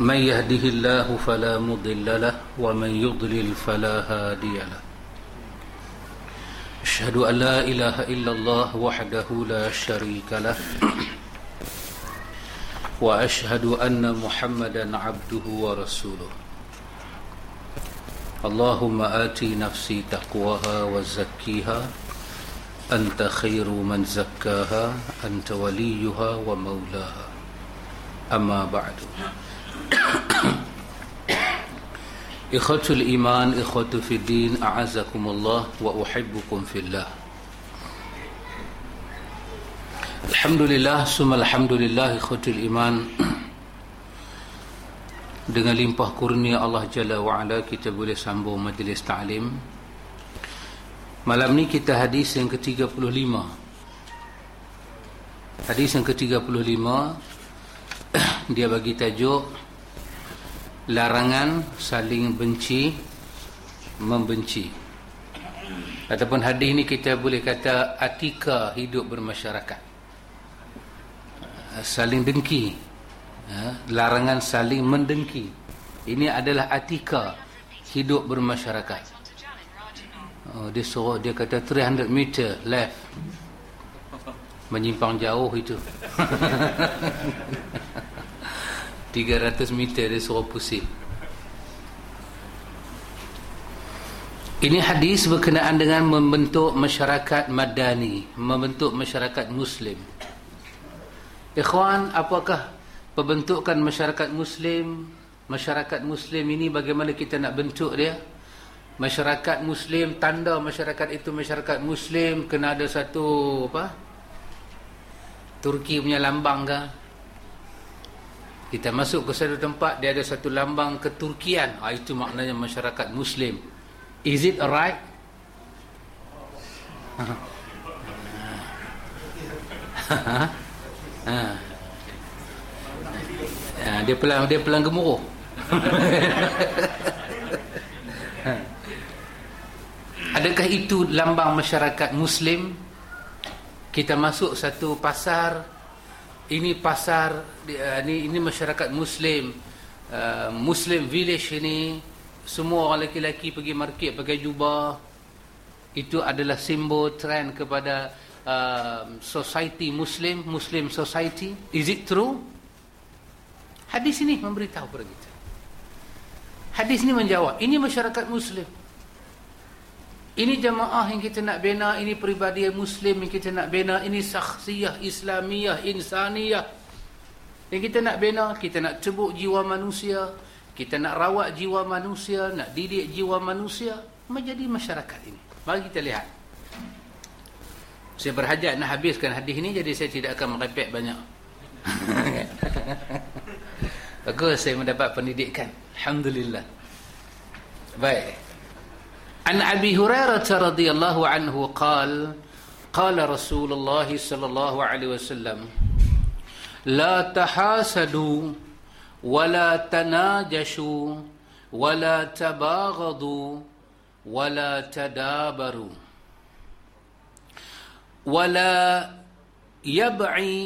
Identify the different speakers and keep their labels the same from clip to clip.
Speaker 1: من يهده الله فلا مضل له ومن يضلل فلا هادي له. أشهد أن لا إله إلا الله وحده لا شريك له وأشهد أن محمدا عبده ورسوله. اللهم آتي نفسي تقواها وزكيها أنت خير من زكاها أنت وليها ومولاها. أما بعد. Ikhwatul iman, ikhwatu fiddin, a'azakumullah wa uhibbukum fillah. Alhamdulillah, summa alhamdulillah ikhwatul iman. Dengan limpah kurnia Allah Jalla wa Ala kita boleh sambung majlis ta'lim. Malam ni kita hadis yang ke-35. Hadis yang ke-35 dia bagi tajuk larangan saling benci membenci. Ataupun hadis ni kita boleh kata atika hidup bermasyarakat. Saling dengki larangan saling mendengki. Ini adalah atika hidup bermasyarakat. Oh, dia suruh dia kata 300 meter left. Menyimpang jauh itu 300 meter dia suruh pusing. Ini hadis berkenaan dengan membentuk masyarakat madani membentuk masyarakat muslim. Ikhwan apakah pembentukan masyarakat muslim masyarakat muslim ini bagaimana kita nak bentuk dia? Masyarakat muslim tanda masyarakat itu masyarakat muslim kena ada satu apa? Turki punya lambang ke kita masuk ke satu tempat dia ada satu lambang keturkian. Ha, itu maknanya masyarakat muslim. Is it right ha. ha. dia pelang dia pelang gemuruh. Adakah itu lambang masyarakat muslim? Kita masuk satu pasar ini pasar ini ini masyarakat muslim. Uh, muslim village ini semua orang lelaki pergi market pakai jubah. Itu adalah simbol trend kepada uh, society muslim muslim society. Is it true? Hadis ini memberitahu kepada kita. Hadis ini menjawab ini masyarakat muslim ini jamaah yang kita nak bina, ini peribadi muslim yang kita nak bina, ini saksiyah islamiyah insaniyah. Yang kita nak bina, kita nak cebuk jiwa manusia, kita nak rawat jiwa manusia, nak didik jiwa manusia menjadi masyarakat ini. Mari kita lihat. Saya berhajat nak habiskan hadis ini jadi saya tidak akan merepek banyak. Bagus saya mendapat pendidikan. Alhamdulillah. Baik. عن أبي هريرة رضي الله عنه قال قال رسول الله صلى الله عليه وسلم لا تحاسدوا ولا تناجشوا ولا تباغضوا ولا تدابروا ولا يبعي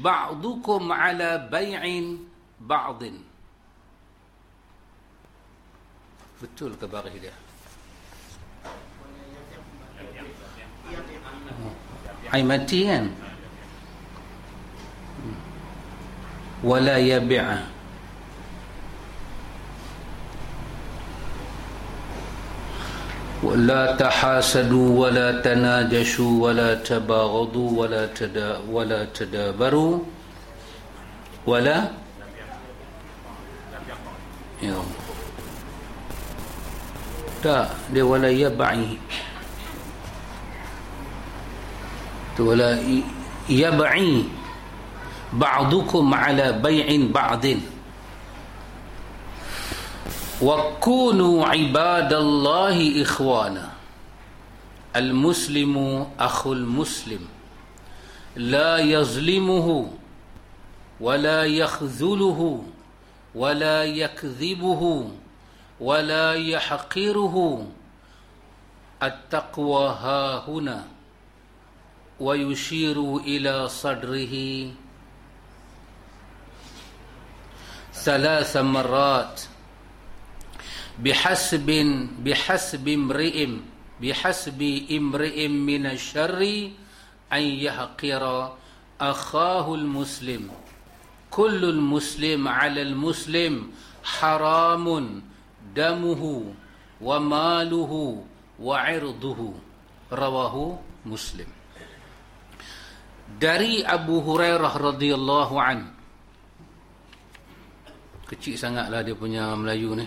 Speaker 1: بعضكم على بيع بعض. Ke bagi dia عمتيان ولا يبع ولا تحاسدوا ولا تناجشوا ولا تباغضوا ولا تدا ولا تدابروا ولا لا ولا يبعي تو ولا يبعي بعضكم على بيع بعض. وكونوا عباد الله إخوانا. المسلم أخو المسلم. لا يظلمه ولا يخذله ولا يكذبه ولا يحقره. التقوى ها هنا. Yushiru ila sadrihi ثلاث مرات بحسب بحسب امرئ بحسب امرئ من الشر أن يحقر أخاه المسلم. كل المسلم على المسلم حرام دمه وماله وعرضه. رواه مسلم. Dari Abu Hurairah radhiyallahu an. Kecil sangatlah dia punya Melayu ni.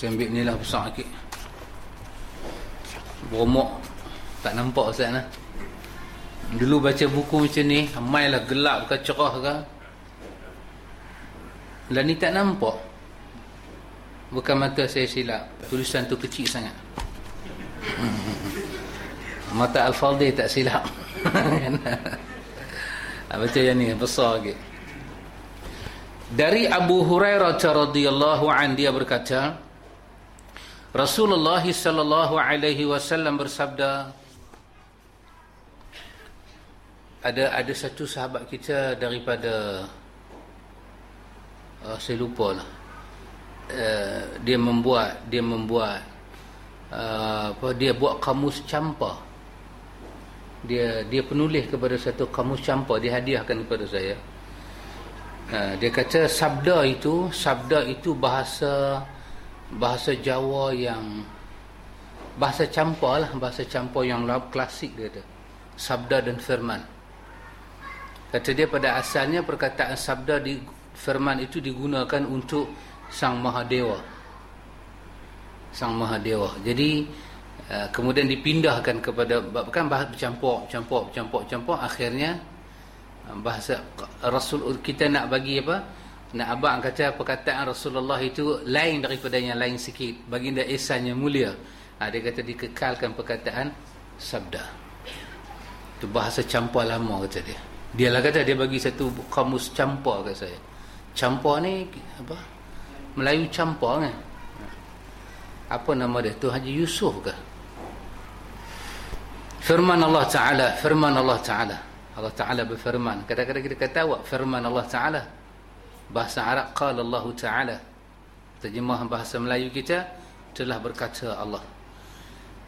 Speaker 1: Ambil ni lah besar sikit. Beromok Tak nampak Ustaz lah Dulu baca buku macam ni Amai lah gelap ke cerah ke. Dan ni tak nampak. Bukan mata saya silap. Tulisan tu kecil sangat Mata Al-Faldi tak silap. Baca yang ni besar lagi. Dari Abu Hurairah radhiyallahu an dia berkata Rasulullah sallallahu alaihi wasallam bersabda ada ada satu sahabat kita daripada uh, saya lupa lah. Uh, dia membuat dia membuat uh, apa dia buat kamus campa dia dia penulis kepada satu kamus campa dia hadiahkan kepada saya. Uh, dia kata sabda itu sabda itu bahasa bahasa Jawa yang bahasa campur lah bahasa campur yang klasik dia tu sabda dan firman. Kata dia pada asalnya perkataan sabda di firman itu digunakan untuk sang mahadewa sang mahadewa jadi uh, kemudian dipindahkan kepada kan bahasa bercampur campur campur campur akhirnya uh, bahasa rasul kita nak bagi apa Nak abang kata perkataan Rasulullah itu lain daripada yang lain sikit. Baginda Ihsan yang mulia. Ha, dia kata dikekalkan perkataan sabda. Itu bahasa campur lama kata dia. Dia lah kata dia bagi satu kamus campur kat saya. Campur ni apa? Melayu campur kan? Apa nama dia? Tu Haji Yusuf ke? Firman Allah Ta'ala. Firman Allah Ta'ala. Allah Ta'ala berfirman. Kadang-kadang kita kata awak firman Allah Ta'ala bahasa Arab qala Allah taala terjemahan bahasa Melayu kita telah berkata Allah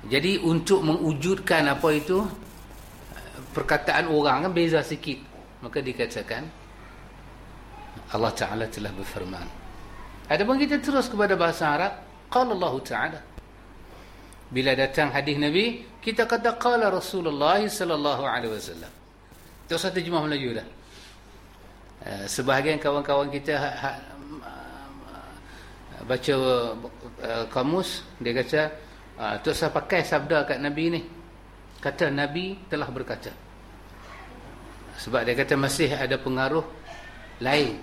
Speaker 1: jadi untuk mewujudkan apa itu perkataan orang kan beza sikit maka dikatakan Allah taala telah berfirman adapun kita terus kepada bahasa Arab qala Allah taala bila datang hadis Nabi kita kata qala Rasulullah sallallahu alaihi wasallam. Itu satu terjemah Melayu dah. Eh, sebahagian kawan-kawan kita ha, ha, baca uh, kamus dia kata tu saya pakai sabda kat Nabi ni. Kata Nabi telah berkata. Sebab dia kata masih ada pengaruh lain.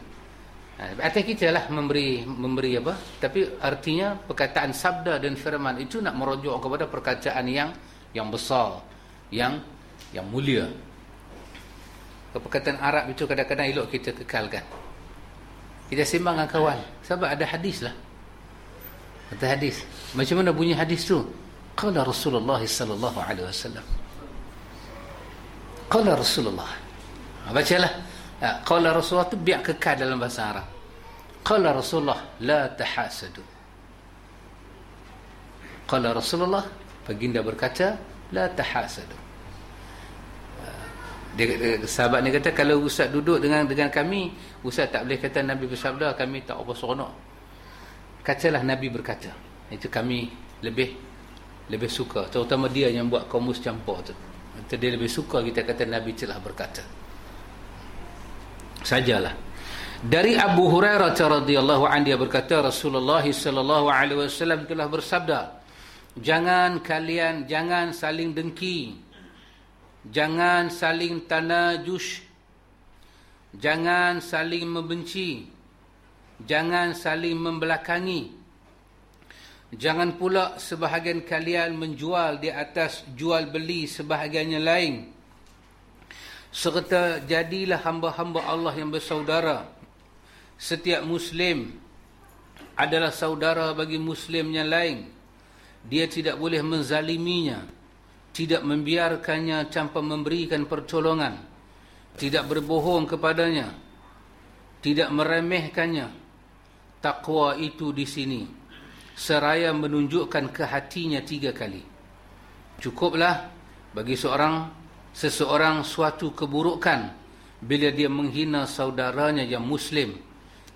Speaker 1: Atas kita lah memberi memberi apa. Tapi artinya perkataan sabda dan firman itu nak merujuk kepada perkataan yang yang besar yang yang mulia. Perkataan Arab itu kadang-kadang elok kita kekalkan. Kita sembang dengan kawan. Sebab ada hadis lah ada hadis. Macam mana bunyi hadis tu? Qala Rasulullah sallallahu alaihi wasallam. Qala Rasulullah. Ha, bacalah. Ha, qala Rasulullah tu biar kekal dalam bahasa Arab. Qala Rasulullah la tahasadu. Qala Rasulullah baginda berkata la tahasadu. Dia, dia, sahabat ni kata kalau ustaz duduk dengan dengan kami ustaz tak boleh kata nabi bersabda kami tak apa seronok. Katalah nabi berkata. Itu kami lebih lebih suka. Terutama dia yang buat kamus campur tu. Itu dia lebih suka kita kata nabi telah berkata. Sajalah. Dari Abu Hurairah radhiyallahu anhu dia berkata Rasulullah sallallahu alaihi wasallam telah bersabda jangan kalian jangan saling dengki. Jangan saling tanajus Jangan saling membenci. Jangan saling membelakangi. Jangan pula sebahagian kalian menjual di atas jual beli sebahagiannya lain. Serta jadilah hamba-hamba Allah yang bersaudara. Setiap muslim adalah saudara bagi muslim yang lain dia tidak boleh menzaliminya tidak membiarkannya tanpa memberikan pertolongan tidak berbohong kepadanya tidak meremehkannya. Takwa itu di sini. Seraya menunjukkan ke hatinya tiga kali. Cukuplah bagi seorang seseorang suatu keburukan bila dia menghina saudaranya yang muslim.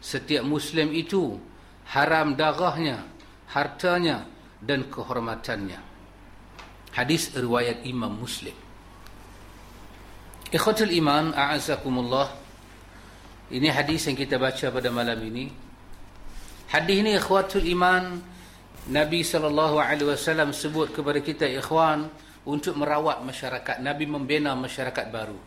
Speaker 1: Setiap muslim itu haram darahnya hartanya dan kehormatannya hadis riwayat imam muslim ikhwatul iman a'azakumullah ini hadis yang kita baca pada malam ini hadis ini ikhwatul iman Nabi SAW sebut kepada kita ikhwan untuk merawat masyarakat. Nabi membina masyarakat baru.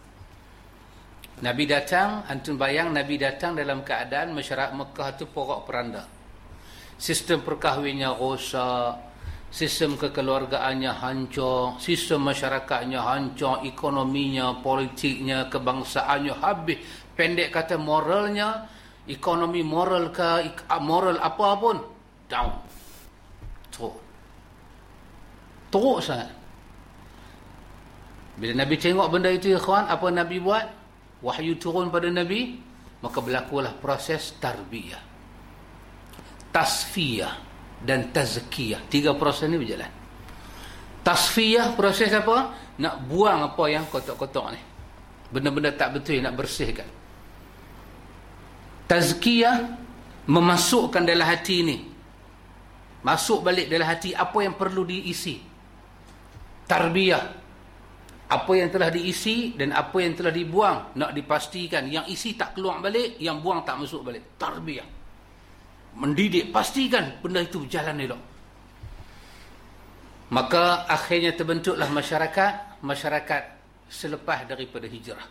Speaker 1: Nabi datang, antum bayang Nabi datang dalam keadaan masyarakat Mekah itu porak peranda. Sistem perkahwinnya rosak, sistem kekeluargaannya hancur, sistem masyarakatnya hancur, ekonominya, politiknya, kebangsaannya habis. Pendek kata moralnya, ekonomi moral ke moral apa pun down. Teruk. Teruk sangat. Bila Nabi tengok benda itu ya kawan apa Nabi buat? Wahyu turun pada Nabi maka berlakulah proses tarbiyah tasfiyah dan tazkiyah. Tiga proses ini berjalan. Tasfiyah proses apa? Nak buang apa yang kotak-kotak ni. Benda-benda tak betul nak bersihkan. Tazkiyah memasukkan dalam hati ni. Masuk balik dalam hati apa yang perlu diisi. Tarbiyah. Apa yang telah diisi dan apa yang telah dibuang. Nak dipastikan yang isi tak keluar balik yang buang tak masuk balik. Tarbiyah mendidik pastikan benda itu berjalan elok. Maka akhirnya terbentuklah masyarakat masyarakat selepas daripada hijrah.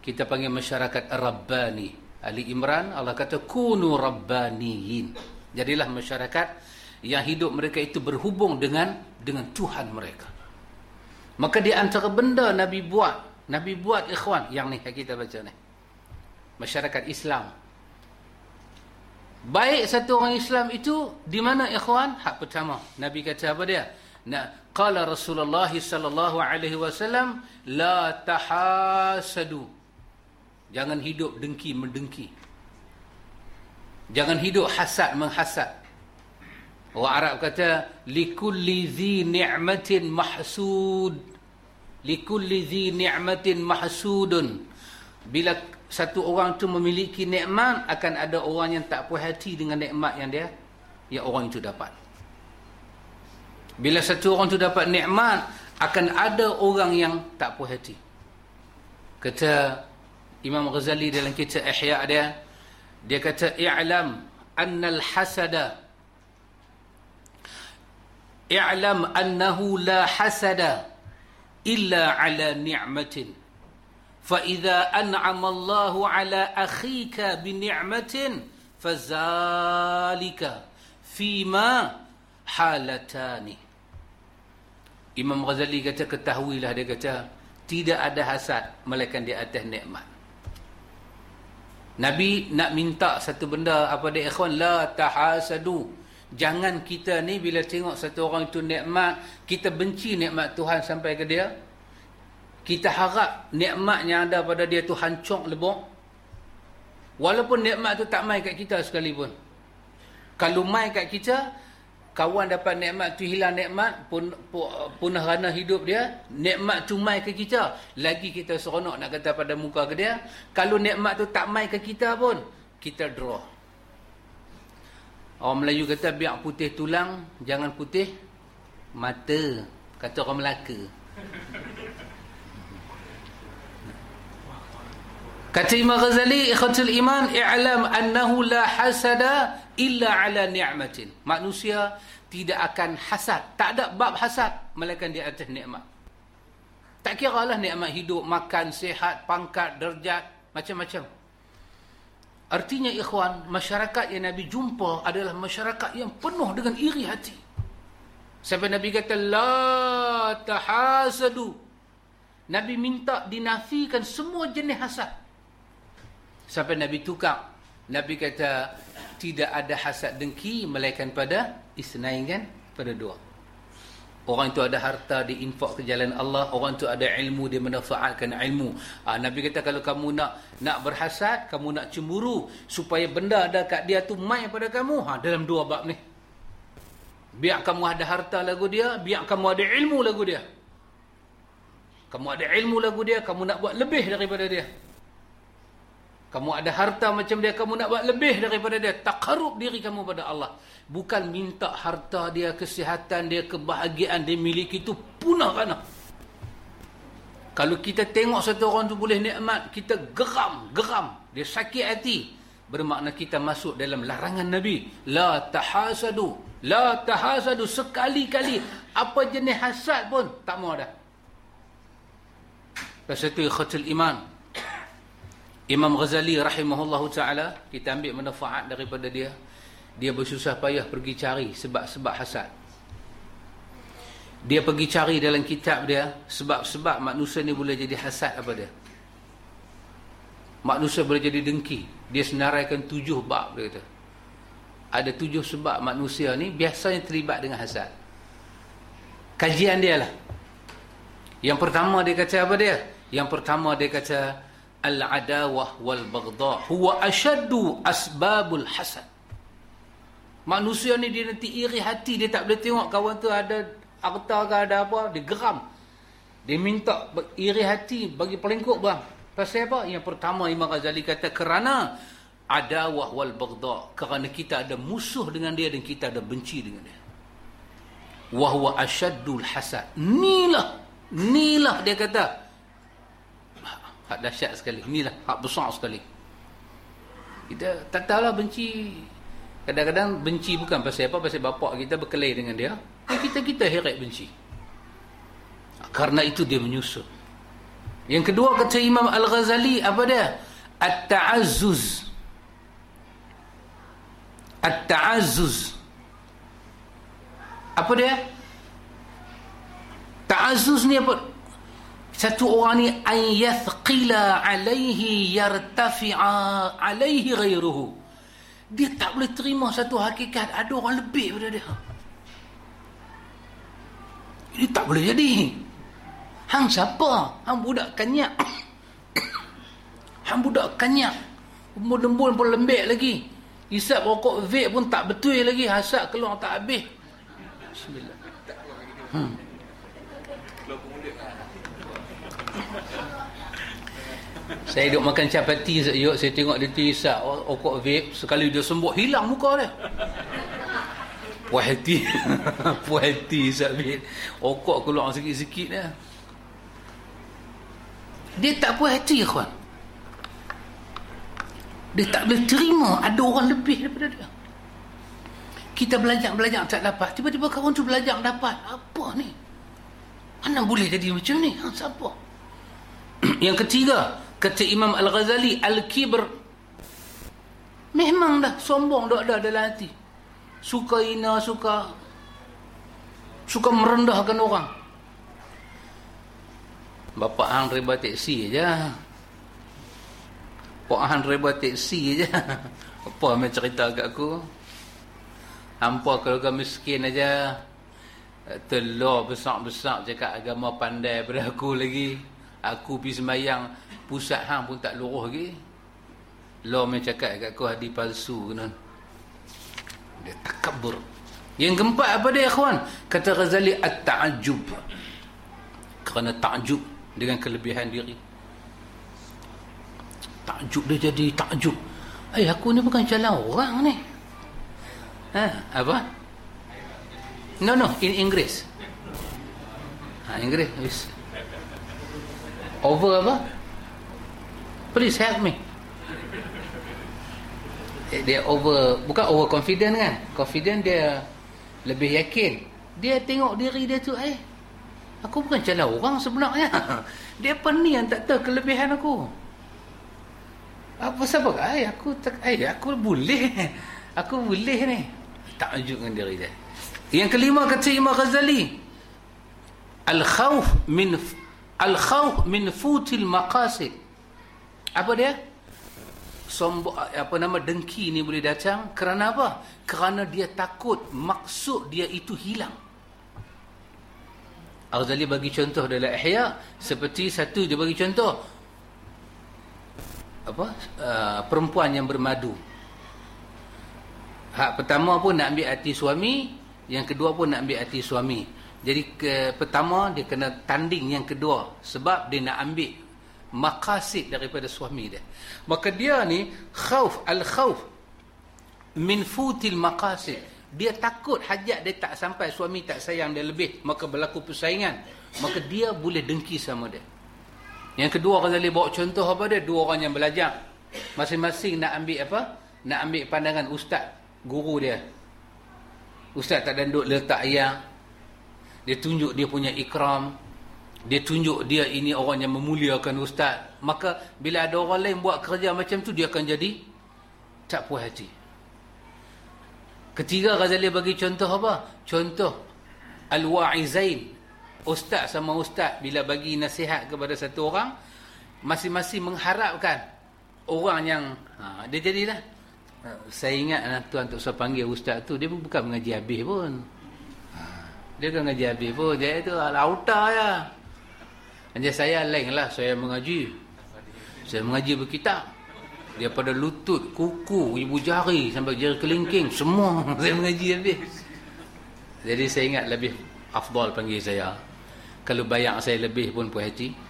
Speaker 1: Kita panggil masyarakat Rabbani. Ali Imran Allah kata kunu Rabbaniyin. Jadilah masyarakat yang hidup mereka itu berhubung dengan dengan Tuhan mereka. Maka di antara benda Nabi buat Nabi buat ikhwan yang ni kita baca ni. Masyarakat Islam baik satu orang Islam itu di mana ikhwan hak pertama Nabi kata apa dia nak qala Rasulullah sallallahu alaihi wasallam la tahasadu jangan hidup dengki mendengki Jangan hidup hasad menghasad. Orang Arab kata likulli dhi ni'matin mahsud. Likulli dhi ni'matin mahsudun. Bila satu orang tu memiliki nikmat akan ada orang yang tak puas hati dengan nikmat yang dia yang orang itu dapat. Bila satu orang tu dapat nikmat akan ada orang yang tak puas hati. Kata Imam Ghazali dalam kitab Ihya dia dia kata i'lam annal hasada i'lam annahu la hasada illa ala ni'matin an'ama Allahu ala akhika bi ni'matin fazalika fima halatani Imam Ghazali kata ketahuilah dia kata tidak ada hasad melainkan di atas nikmat Nabi nak minta satu benda apa dia ikhwan la tahasadu. Jangan kita ni bila tengok satu orang itu nikmat, kita benci nikmat Tuhan sampai ke dia. Kita harap nikmat yang ada pada dia tu hancur lebok. Walaupun nikmat tu tak mai kat kita sekalipun. Kalau mai kat kita, kawan dapat nikmat tu hilang nikmat pun punah rana hidup dia nikmat tu mai ke kita lagi kita seronok nak kata pada muka ke dia kalau nikmat tu tak mai ke kita pun kita draw orang Melayu kata biar putih tulang jangan putih mata kata orang Melaka Kata Imam Ghazali, ikhwatul iman, i'lam annahu la hasada illa ala ni'matin. Manusia tidak akan hasad. Tak ada bab hasad melainkan di atas nikmat. Tak kira lah nikmat hidup, makan, sihat, pangkat, derjat, macam-macam. Artinya ikhwan, masyarakat yang Nabi jumpa adalah masyarakat yang penuh dengan iri hati. Sampai Nabi kata, La tahasadu. Nabi minta dinafikan semua jenis hasad. Sampai Nabi tukar. Nabi kata, tidak ada hasad dengki melainkan pada isnain kan? Pada dua. Orang itu ada harta diinfak ke jalan Allah, orang itu ada ilmu dia manfaatkan ilmu. Ha, Nabi kata kalau kamu nak nak berhasad, kamu nak cemburu supaya benda ada kat dia tu mai pada kamu, ha dalam dua bab ni. Biar kamu ada harta lagu dia, biar kamu ada ilmu lagu dia. Kamu ada ilmu lagu dia, kamu nak buat lebih daripada dia. Kamu ada harta macam dia, kamu nak buat lebih daripada dia. Takarub diri kamu pada Allah. Bukan minta harta dia, kesihatan dia, kebahagiaan dia miliki itu punah kan? Kalau kita tengok satu orang tu boleh nikmat, kita geram, geram. Dia sakit hati. Bermakna kita masuk dalam larangan Nabi. La tahasadu. La tahasadu. Sekali-kali. Apa jenis hasad pun tak mau ada. Pasal itu khatul iman. Imam Ghazali rahimahullah ta'ala kita ambil manfaat daripada dia. Dia bersusah payah pergi cari sebab-sebab hasad. Dia pergi cari dalam kitab dia sebab-sebab manusia ni boleh jadi hasad apa dia? Manusia boleh jadi dengki. Dia senaraikan tujuh bab dia kata. Ada tujuh sebab manusia ni biasanya terlibat dengan hasad. Kajian dia lah. Yang pertama dia kata apa dia? Yang pertama dia kata al-adawah wal baghdha huwa ashaddu asbabul hasad. Manusia ni dia nanti iri hati dia tak boleh tengok kawan tu ada harta ke ada apa dia geram. Dia minta iri hati bagi pelengkuk bang. Pasal apa? Yang pertama Imam Ghazali kata kerana adawah wal baghdha kerana kita ada musuh dengan dia dan kita ada benci dengan dia. Wa huwa ashaddul hasad. Nilah nilah dia kata hak dahsyat sekali. Inilah hak besar sekali. Kita tak tahulah benci. Kadang-kadang benci bukan pasal apa pasal bapak kita berkelahi dengan dia. Kita-kita heret benci. Karena itu dia menyusun yang kedua kata Imam Al-Ghazali apa dia? At-ta'azzuz. At-ta'azzuz. Apa dia? Ta'azzuz ni apa satu orang ni an yathqila alaihi yartafi'a alaihi ghairuhu dia tak boleh terima satu hakikat. Ada orang lebih daripada dia. Ini tak boleh jadi. Hang siapa? Hang budak kanyak. Hang budak kanyak. Umur pun lembek lagi. Isap rokok vape pun tak betul lagi. Hasad keluar tak habis. Bismillah. Hmm saya duduk makan capati sekejap saya tengok dia tisak okok vape sekali dia sembuh hilang muka dia. Puas hati. Puas hati sabit okok keluar sikit-sikit dia. Dia tak puas hati kawan dia tak boleh terima ada orang lebih daripada dia. Kita belajar-belajar tak dapat. Tiba-tiba kawan tu belajar dapat. Apa ni? Mana boleh jadi macam ni? Ha, siapa yang ketiga kata Imam Al-Ghazali Al-Kibr memang dah sombong dah ada dalam hati suka ina suka suka merendahkan orang Bapak hang reba teksi aja. Pak hang reba teksi aja. Apa main cerita kat aku? Hampa keluarga miskin aja. Telur besar-besar cakap agama pandai pada aku lagi. Aku pergi sembahyang pusat hang pun tak luruh lagi. Lo main cakap kat aku hadi palsu kena. Dia takabur. Yang keempat apa dia kawan? Kata Ghazali at-ta'ajjub. Kerana ta'jub dengan kelebihan diri. Ta'jub dia jadi ta'jub. Eh aku ni bukan jalan orang ni. Ha, apa? No no in English. Ha English. Over apa? Please help me. Eh, dia over, bukan over confident kan? Confident dia lebih yakin. Dia tengok diri dia tu, eh, aku bukan cala orang sebenarnya. Dia apa ni yang tak tahu kelebihan aku? Apa sebab? Ai aku tak ai aku boleh. Aku boleh ni. Tak ajuk dengan diri dia. Yang kelima kata Imam Ghazali, al-khawf min al-khawf min futil maqasid. Apa dia? Sombong apa nama dengki ni boleh datang kerana apa? Kerana dia takut maksud dia itu hilang. Al-Ghazali bagi contoh dalam Ihya seperti satu dia bagi contoh apa uh, perempuan yang bermadu hak pertama pun nak ambil hati suami yang kedua pun nak ambil hati suami jadi ke pertama dia kena tanding yang kedua sebab dia nak ambil maqasid daripada suami dia maka dia ni khauf al khauf min futil maqasid dia takut hajat dia tak sampai suami tak sayang dia lebih maka berlaku persaingan maka dia boleh dengki sama dia yang kedua Ghazali bawa contoh apa dia? Dua orang yang belajar. Masing-masing nak ambil apa? Nak ambil pandangan ustaz, guru dia. Ustaz tak danduk letak ayah. Dia tunjuk dia punya ikram. Dia tunjuk dia ini orang yang memuliakan ustaz. Maka bila ada orang lain buat kerja macam tu dia akan jadi tak puas hati. Ketiga Ghazali bagi contoh apa? Contoh Al-Wa'izain ustaz sama ustaz bila bagi nasihat kepada satu orang masing-masing mengharapkan orang yang ha, dia jadilah saya ingat tuan untuk saya panggil ustaz tu dia bukan mengaji habis pun dia bukan mengaji habis. Pun dia itu lauta ya. Hanya saya lain lah. Saya mengaji. Saya mengaji berkitab. Dia pada lutut, kuku, ibu jari sampai jari kelingking. Semua saya mengaji habis. Jadi saya ingat lebih afdal panggil saya. Kalau bayar saya lebih pun puas hati.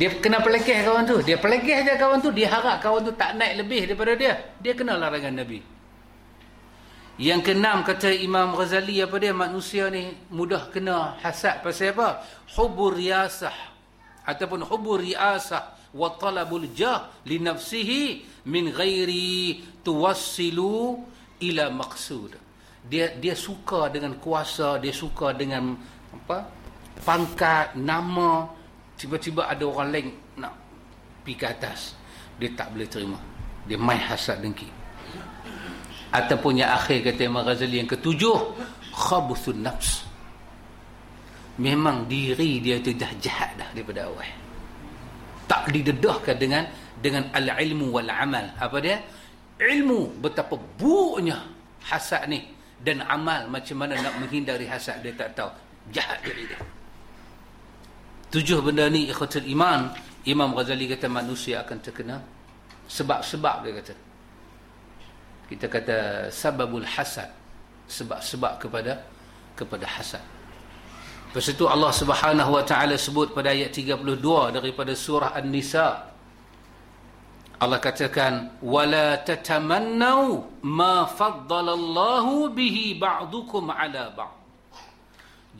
Speaker 1: Dia kena pelekeh kawan tu. Dia pelekeh aja kawan tu. Dia harap kawan tu tak naik lebih daripada dia. Dia kena larangan Nabi yang keenam kata Imam Ghazali apa dia? Manusia ni mudah kena hasad. Pasal apa? Hubur riasah ataupun hubur riasah wa talabul jah li nafsihi min ghairi tuwassilu ila maqsud. Dia dia suka dengan kuasa dia suka dengan apa pangkat nama. Tiba-tiba ada orang lain nak pergi ke atas. Dia tak boleh terima. Dia main hasad dengki ataupun yang akhir kata Imam Ghazali yang ketujuh khabuthun nafs. Memang diri dia itu dah jahat dah daripada awal. Tak didedahkan dengan dengan al-ilmu wal-amal. Apa dia? Ilmu betapa buruknya hasad ni dan amal macam mana nak menghindari hasad dia tak tahu. Jahat dari dia. Tujuh benda ni ikhwatul iman Imam Ghazali kata manusia akan terkena sebab-sebab dia kata kita kata sababul hasad sebab-sebab kepada kepada hasad Lepas itu Allah Subhanahu wa taala sebut pada ayat 32 daripada surah An-Nisa Allah katakan wala tatamannu ma faddalallahu bihi ba'dukum ala ba'd.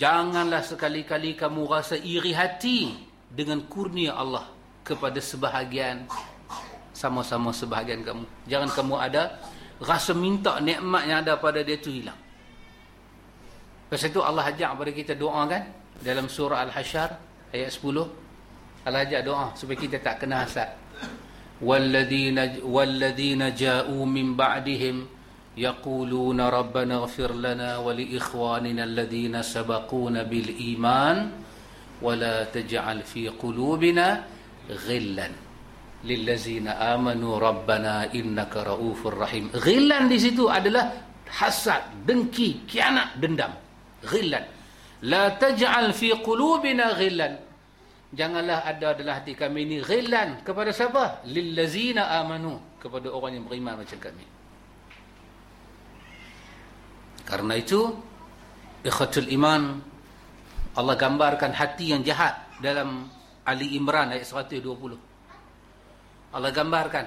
Speaker 1: Janganlah sekali-kali kamu rasa iri hati dengan kurnia Allah kepada sebahagian sama-sama sebahagian kamu. Jangan kamu ada rasa minta nikmat yang ada pada dia tu hilang. Pasal itu Allah ajak kepada kita doa kan dalam surah Al-Hasyr ayat 10. Allah ajak doa supaya kita tak kena hasad. والذين والذين جاءوا من بعدهم يقولون ربنا اغفر لنا ولإخواننا الذين سبقونا بالإيمان ولا تجعل في قلوبنا غلا lillazina amanu rabbana innaka raufur rahim. Ghilan di situ adalah hasad dengki kianat dendam. Ghilan la taj'al fi qulubina ghilan janganlah ada dalam hati kami ini ghilan kepada siapa? Lillazina amanu kepada orang yang beriman macam kami. Karena itu ikhatul iman Allah gambarkan hati yang jahat dalam Ali Imran ayat 120 Allah gambarkan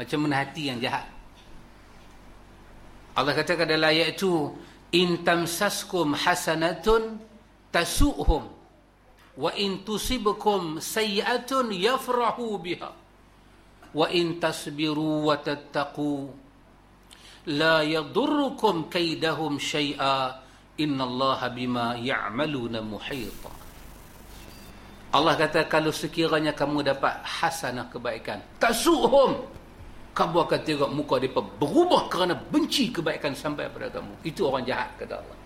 Speaker 1: macam mana hati yang jahat. Allah katakan dalam ayat itu in tamsaskum hasanatun tasu'hum wa in tusibkum sayi'atun yafrahu biha wa in tasbiru wa tattaqu la yadurrukum kaidahum syai'a innallaha bima ya'maluna muhita Allah kata kalau sekiranya kamu dapat hasanah kebaikan tasuhum kamu akan tengok muka mereka berubah kerana benci kebaikan sampai pada kamu. Itu orang jahat kata Allah.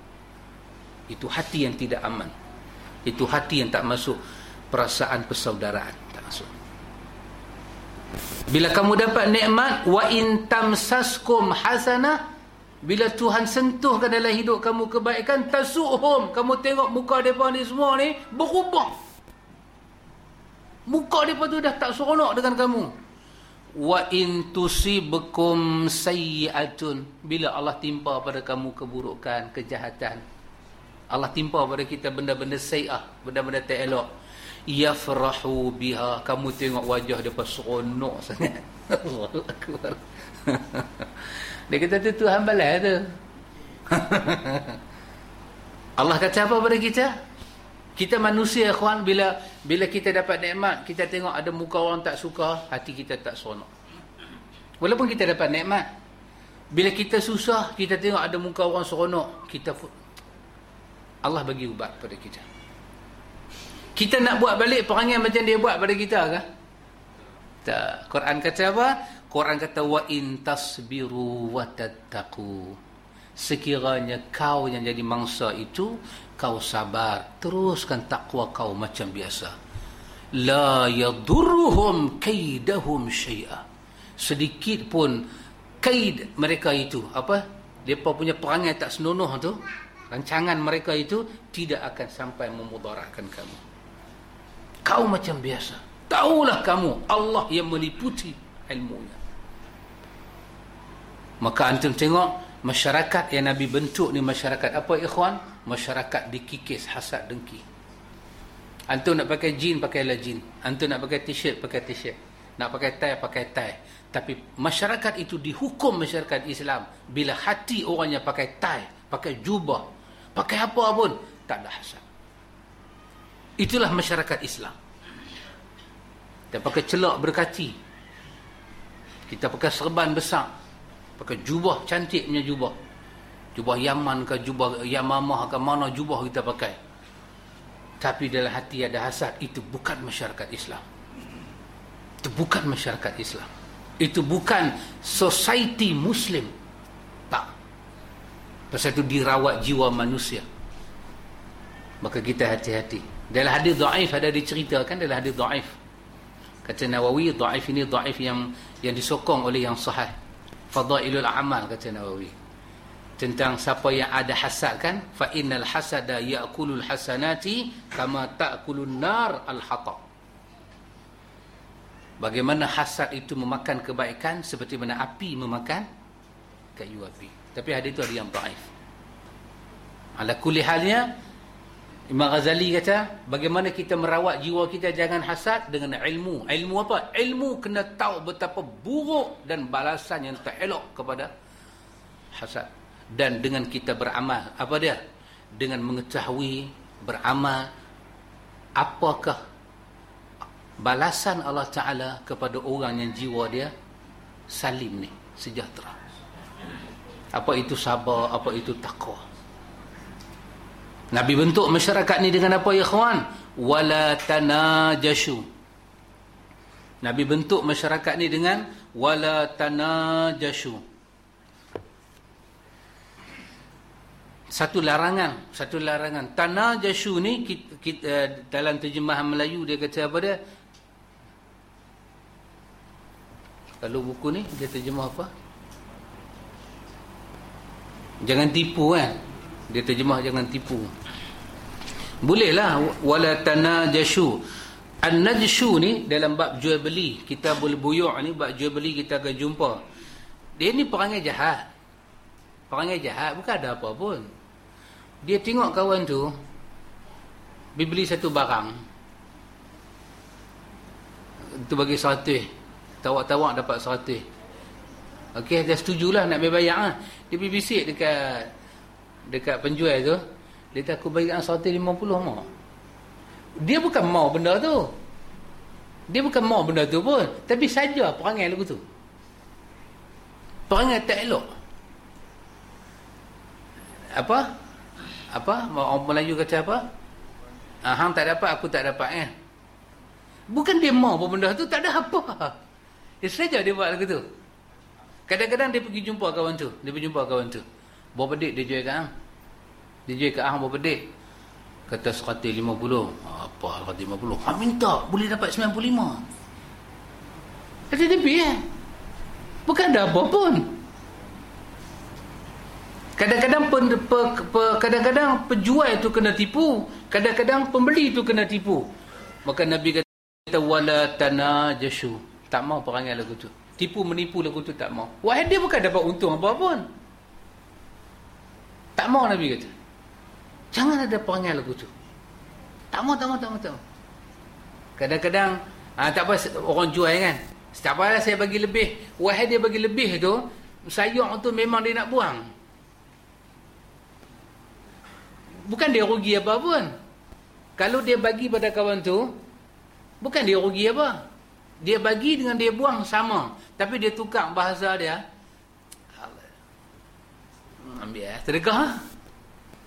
Speaker 1: Itu hati yang tidak aman. Itu hati yang tak masuk perasaan persaudaraan tak masuk. Bila kamu dapat nikmat wa in tamsaskum hasanah bila Tuhan sentuhkan dalam hidup kamu kebaikan tasuhum kamu tengok muka depa ni semua ni berubah Muka dia tu dah tak seronok dengan kamu. Wa in tusibukum sayyi'atun bila Allah timpa pada kamu keburukan, kejahatan. Allah timpa pada kita benda-benda sayyi'ah, benda-benda tak elok. Yafrahu biha. Kamu tengok wajah dia pas seronok sangat. Dia kata tu Tuhan balas tu. Allah kata apa pada kita? Kita manusia ikhwan bila bila kita dapat nikmat, kita tengok ada muka orang tak suka, hati kita tak seronok. Walaupun kita dapat nikmat, bila kita susah, kita tengok ada muka orang seronok, kita Allah bagi ubat pada kita. Kita nak buat balik perangai macam dia buat pada kita ke? Tak. Quran kata apa? Quran kata wa in tasbiru wa tattaqu. Sekiranya kau yang jadi mangsa itu kau sabar. Teruskan takwa kau macam biasa. La yadurruhum kaidahum syai'a. Sedikit pun kaid mereka itu apa? Depa punya perangai tak senonoh tu rancangan mereka itu tidak akan sampai memudaratkan kamu. Kau macam biasa. Tahulah kamu Allah yang meliputi ilmunya. Maka antum tengok masyarakat yang Nabi bentuk ni masyarakat apa ikhwan masyarakat dikikis hasad dengki. Antum nak pakai jin pakailah jin. Antum nak pakai t-shirt pakai t-shirt. Nak pakai tie pakai tie. Tapi masyarakat itu dihukum masyarakat Islam bila hati orangnya pakai tie pakai jubah pakai apa pun tak ada hasad. Itulah masyarakat Islam. Kita pakai celak berkati. Kita pakai serban besar. Pakai jubah cantik punya jubah jubah Yaman ke jubah Yamamah ke mana jubah kita pakai. Tapi dalam hati ada hasad itu bukan masyarakat Islam. Itu bukan masyarakat Islam. Itu bukan society Muslim. Tak. Pasal itu dirawat jiwa manusia. Maka kita hati-hati. Dalam hadis daif ada diceritakan dalam hadis daif kata Nawawi daif ini daif yang yang disokong oleh yang sahih. Fadailul amal kata Nawawi tentang siapa yang ada hasad kan? Fa innal hasada yaakulul hasanati kama taakulun nar al hatab bagaimana hasad itu memakan kebaikan seperti mana api memakan kayu api. Tapi hadis itu ada yang dhaif ala kulli halnya Imam Ghazali kata bagaimana kita merawat jiwa kita jangan hasad dengan ilmu. Ilmu apa? Ilmu kena tahu betapa buruk dan balasan yang tak elok kepada hasad dan dengan kita beramal apa dia? Dengan mengetahui beramal apakah balasan Allah Taala kepada orang yang jiwa dia salim ni sejahtera? Apa itu sabar apa itu takwa Nabi bentuk masyarakat ni dengan apa ya kawan? Wala tanajashu. Nabi bentuk masyarakat ni dengan wala tanajashu satu larangan satu larangan. Tanah jashu ni kita, kita, uh, dalam terjemahan Melayu dia kata apa dia? Kalau buku ni dia terjemah apa? Jangan tipu kan dia terjemah jangan tipu. Bolehlah wala tanah jashu. An-Najshu ni dalam bab jual beli kita boleh buyuk ni bab jual beli kita akan jumpa. Dia ni perangai jahat. Perangai jahat bukan ada apa pun dia tengok kawan tu dia beli satu barang tu bagi seratus tawak-tawak dapat seratus Okey, dia setujulah nak bayar lah. Dia pergi bisik dekat dekat penjual tu. Dia kata aku bagi seratus lima puluh. Dia bukan mau benda tu. Dia bukan mau benda tu pun. Tapi saja perangai lagu tu. Perangai tak elok. Apa? Apa orang Melayu kata apa ah, hang tak dapat aku tak dapat eh Bukan dia mau pun benda tu, tak ada apa. Dia saja dia buat lagu tu. Kadang-kadang dia pergi jumpa kawan tu. Dia pergi jumpa kawan tu. Berapa dik dia jual kat hang? Dia jual kat hang berapa dik? Kata 150. Apa 150? Hang minta. Boleh dapat 95. Kata dia pergi eh. Bukan ada apa pun. Kadang-kadang pen, pe, pe, kadang-kadang penjual itu kena tipu, kadang-kadang pembeli itu kena tipu. Maka Nabi kata wala tanajashu. Tak mau perangai lagu tu. Tipu menipu lagu tu tak mau. Wahai dia bukan dapat untung apa pun. Tak mau Nabi kata. Jangan ada perangai lagu tu. Tak mau, tak mau, tak mau, tak mau. Kadang-kadang ah tak apa orang jual kan. Setiap hari saya bagi lebih. Wahai dia bagi lebih tu, sayang tu memang dia nak buang. Bukan dia rugi apa pun. Kalau dia bagi pada kawan tu, bukan dia rugi apa. Dia bagi dengan dia buang sama. Tapi dia tukar bahasa dia. Ambil eh. Sedekah.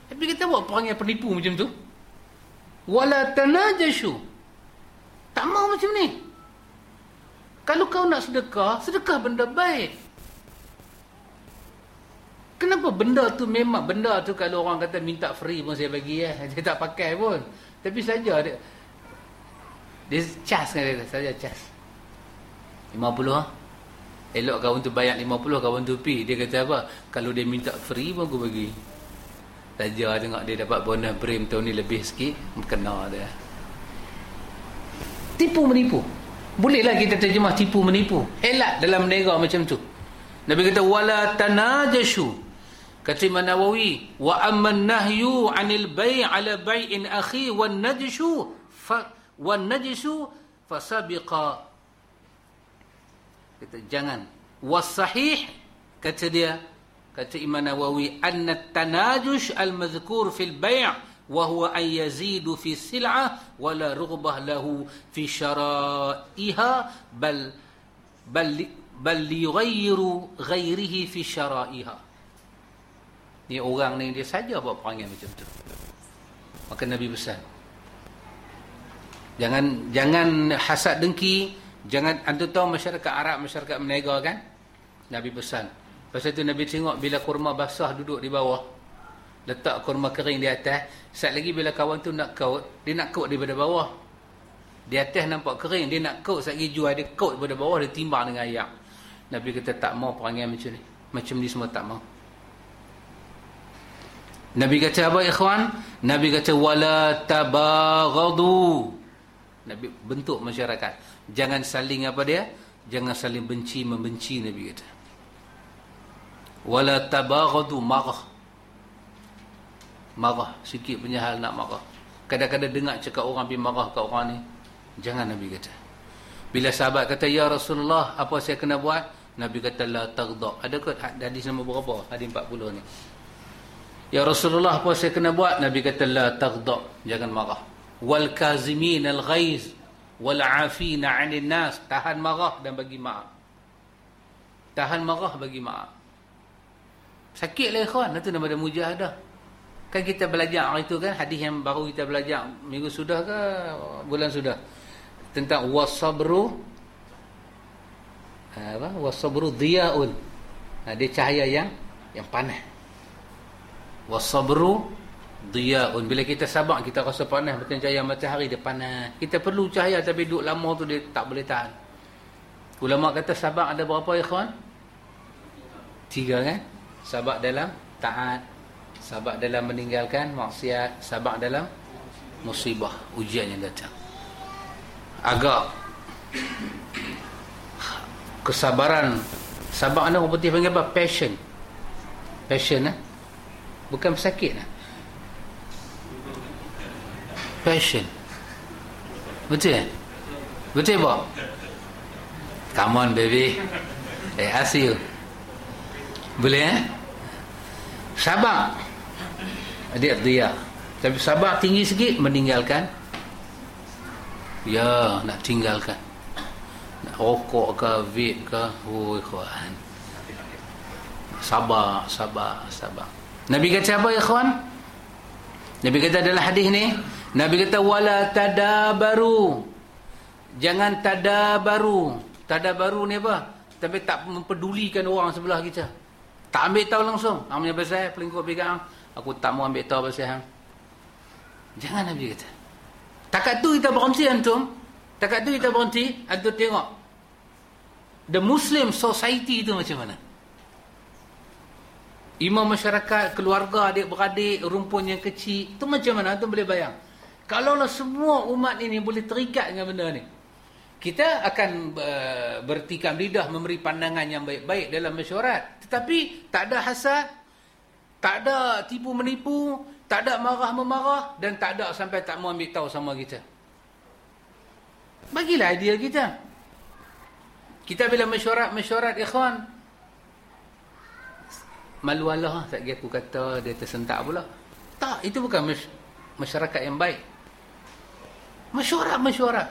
Speaker 1: Tapi kita buat perangai penipu macam tu. Wala tanajashu. Tak mau macam ni. Kalau kau nak sedekah, sedekah benda baik. Kenapa benda tu memang benda tu kalau orang kata minta free pun saya bagi ya. Dia tak pakai pun. Tapi saja dia dia cas kan dia saja cas. 50 ah. Elok kawan tu bayar 50 kawan tu pi. Dia kata apa? Kalau dia minta free pun aku bagi. Saja tengok dia dapat bonus brim tahun ni lebih sikit, kena dia. Tipu menipu. Bolehlah kita terjemah tipu menipu. Elak dalam menega macam tu. Nabi kata wala tanajashu. Kata Imam Nawawi, wa amman nahyu 'anil bai' 'ala bai'in akhi wan najshu fa wan najshu fasabiqa. Kata jangan. Was sahih kata dia kata Imam Nawawi anna tanajush al-madhkur fil bai' وهو أن يزيد في السلعة ولا رغبة له في شرائها بل بل بل ليغير غيره في شرائها ni orang ni dia saja buat perangai macam tu. Maka Nabi pesan jangan jangan hasad dengki jangan anda tahu masyarakat Arab masyarakat menega kan? Nabi pesan. Pasal tu Nabi tengok bila kurma basah duduk di bawah letak kurma kering di atas saat lagi bila kawan tu nak kaut dia nak kaut daripada bawah. Di atas nampak kering dia nak kaut saat lagi jual dia kaut daripada bawah dia timbang dengan ayam Nabi kata tak mau perangai macam ni macam ni semua tak mau Nabi kata apa ikhwan? Nabi kata wala tabaghadu. Nabi bentuk masyarakat. Jangan saling apa dia? Jangan saling benci membenci Nabi kata. Wala tabaghadu. Marah. Marah. Sikit punya hal nak marah. Kadang-kadang dengar cakap orang pergi marah kat orang ni. Jangan Nabi kata. Bila sahabat kata ya Rasulullah apa saya kena buat? Nabi kata la taghdab. Ada ke hadis nombor berapa? Hadis 40 ni ya Rasulullah apa saya kena buat. Nabi kata la taghdab jangan marah. Wal kazimin al ghaiz wal afina 'anil nas. Tahan marah dan bagi maaf. Tahan marah bagi maaf. Sakitlah ikhwan. Itu nama dia mujahadah. Kan kita belajar itu kan hadis yang baru kita belajar minggu sudah ke bulan sudah? Tentang wasabru apa? Wasabru dhiyaun. Ha, dia cahaya yang yang panas. Wasabru dhiyaun. Bila kita sabar kita rasa panas macam cahaya matahari dia panas. Kita perlu cahaya tapi duduk lama tu dia tak boleh tahan. Ulama kata sabar ada berapa ikhwan? Tiga kan? Sabar dalam taat, sabar dalam meninggalkan maksiat sabar dalam musibah ujian yang datang agak kesabaran sabar anda orang putih panggil apa passion passion eh? Bukan pesakit eh? passion. Betul eh? betul tak come on baby. Eh ask you. Boleh eh? Sabar dia dia. Tapi sabar tinggi sikit meninggalkan. Ya nak tinggalkan. Nak rokok ke vape ke? Oh sabar sabar sabar Nabi kata apa ikhwan Nabi kata dalam hadis ni Nabi kata wala tadabaru Jangan tada baru. Tada baru ni apa? Tapi tak mempedulikan orang sebelah kita. Tak ambil tahu langsung. Ambil pasal pelingkup pegang. Aku tak mau ambil tahu pasal hang. Jangan ambil kata. Takat tu kita berhenti antum. Takat tu kita berhenti. Antum tengok. The Muslim society itu macam mana? Imam masyarakat, keluarga, adik-beradik, rumpun yang kecil. Itu macam mana? Antum boleh bayang. Kalaulah semua umat ini boleh terikat dengan benda ni. Kita akan uh, bertikam lidah memberi pandangan yang baik-baik dalam mesyuarat. Tetapi tak ada hasad. Tak ada tipu menipu. Tak ada marah-memarah. Dan tak ada sampai tak mau ambil tahu sama kita. Bagilah idea kita. Kita bila mesyuarat-mesyuarat ikhwan malu Allah tak aku kata dia tersentak pula. Tak itu bukan masyarakat yang baik. Mesyuarat-mesyuarat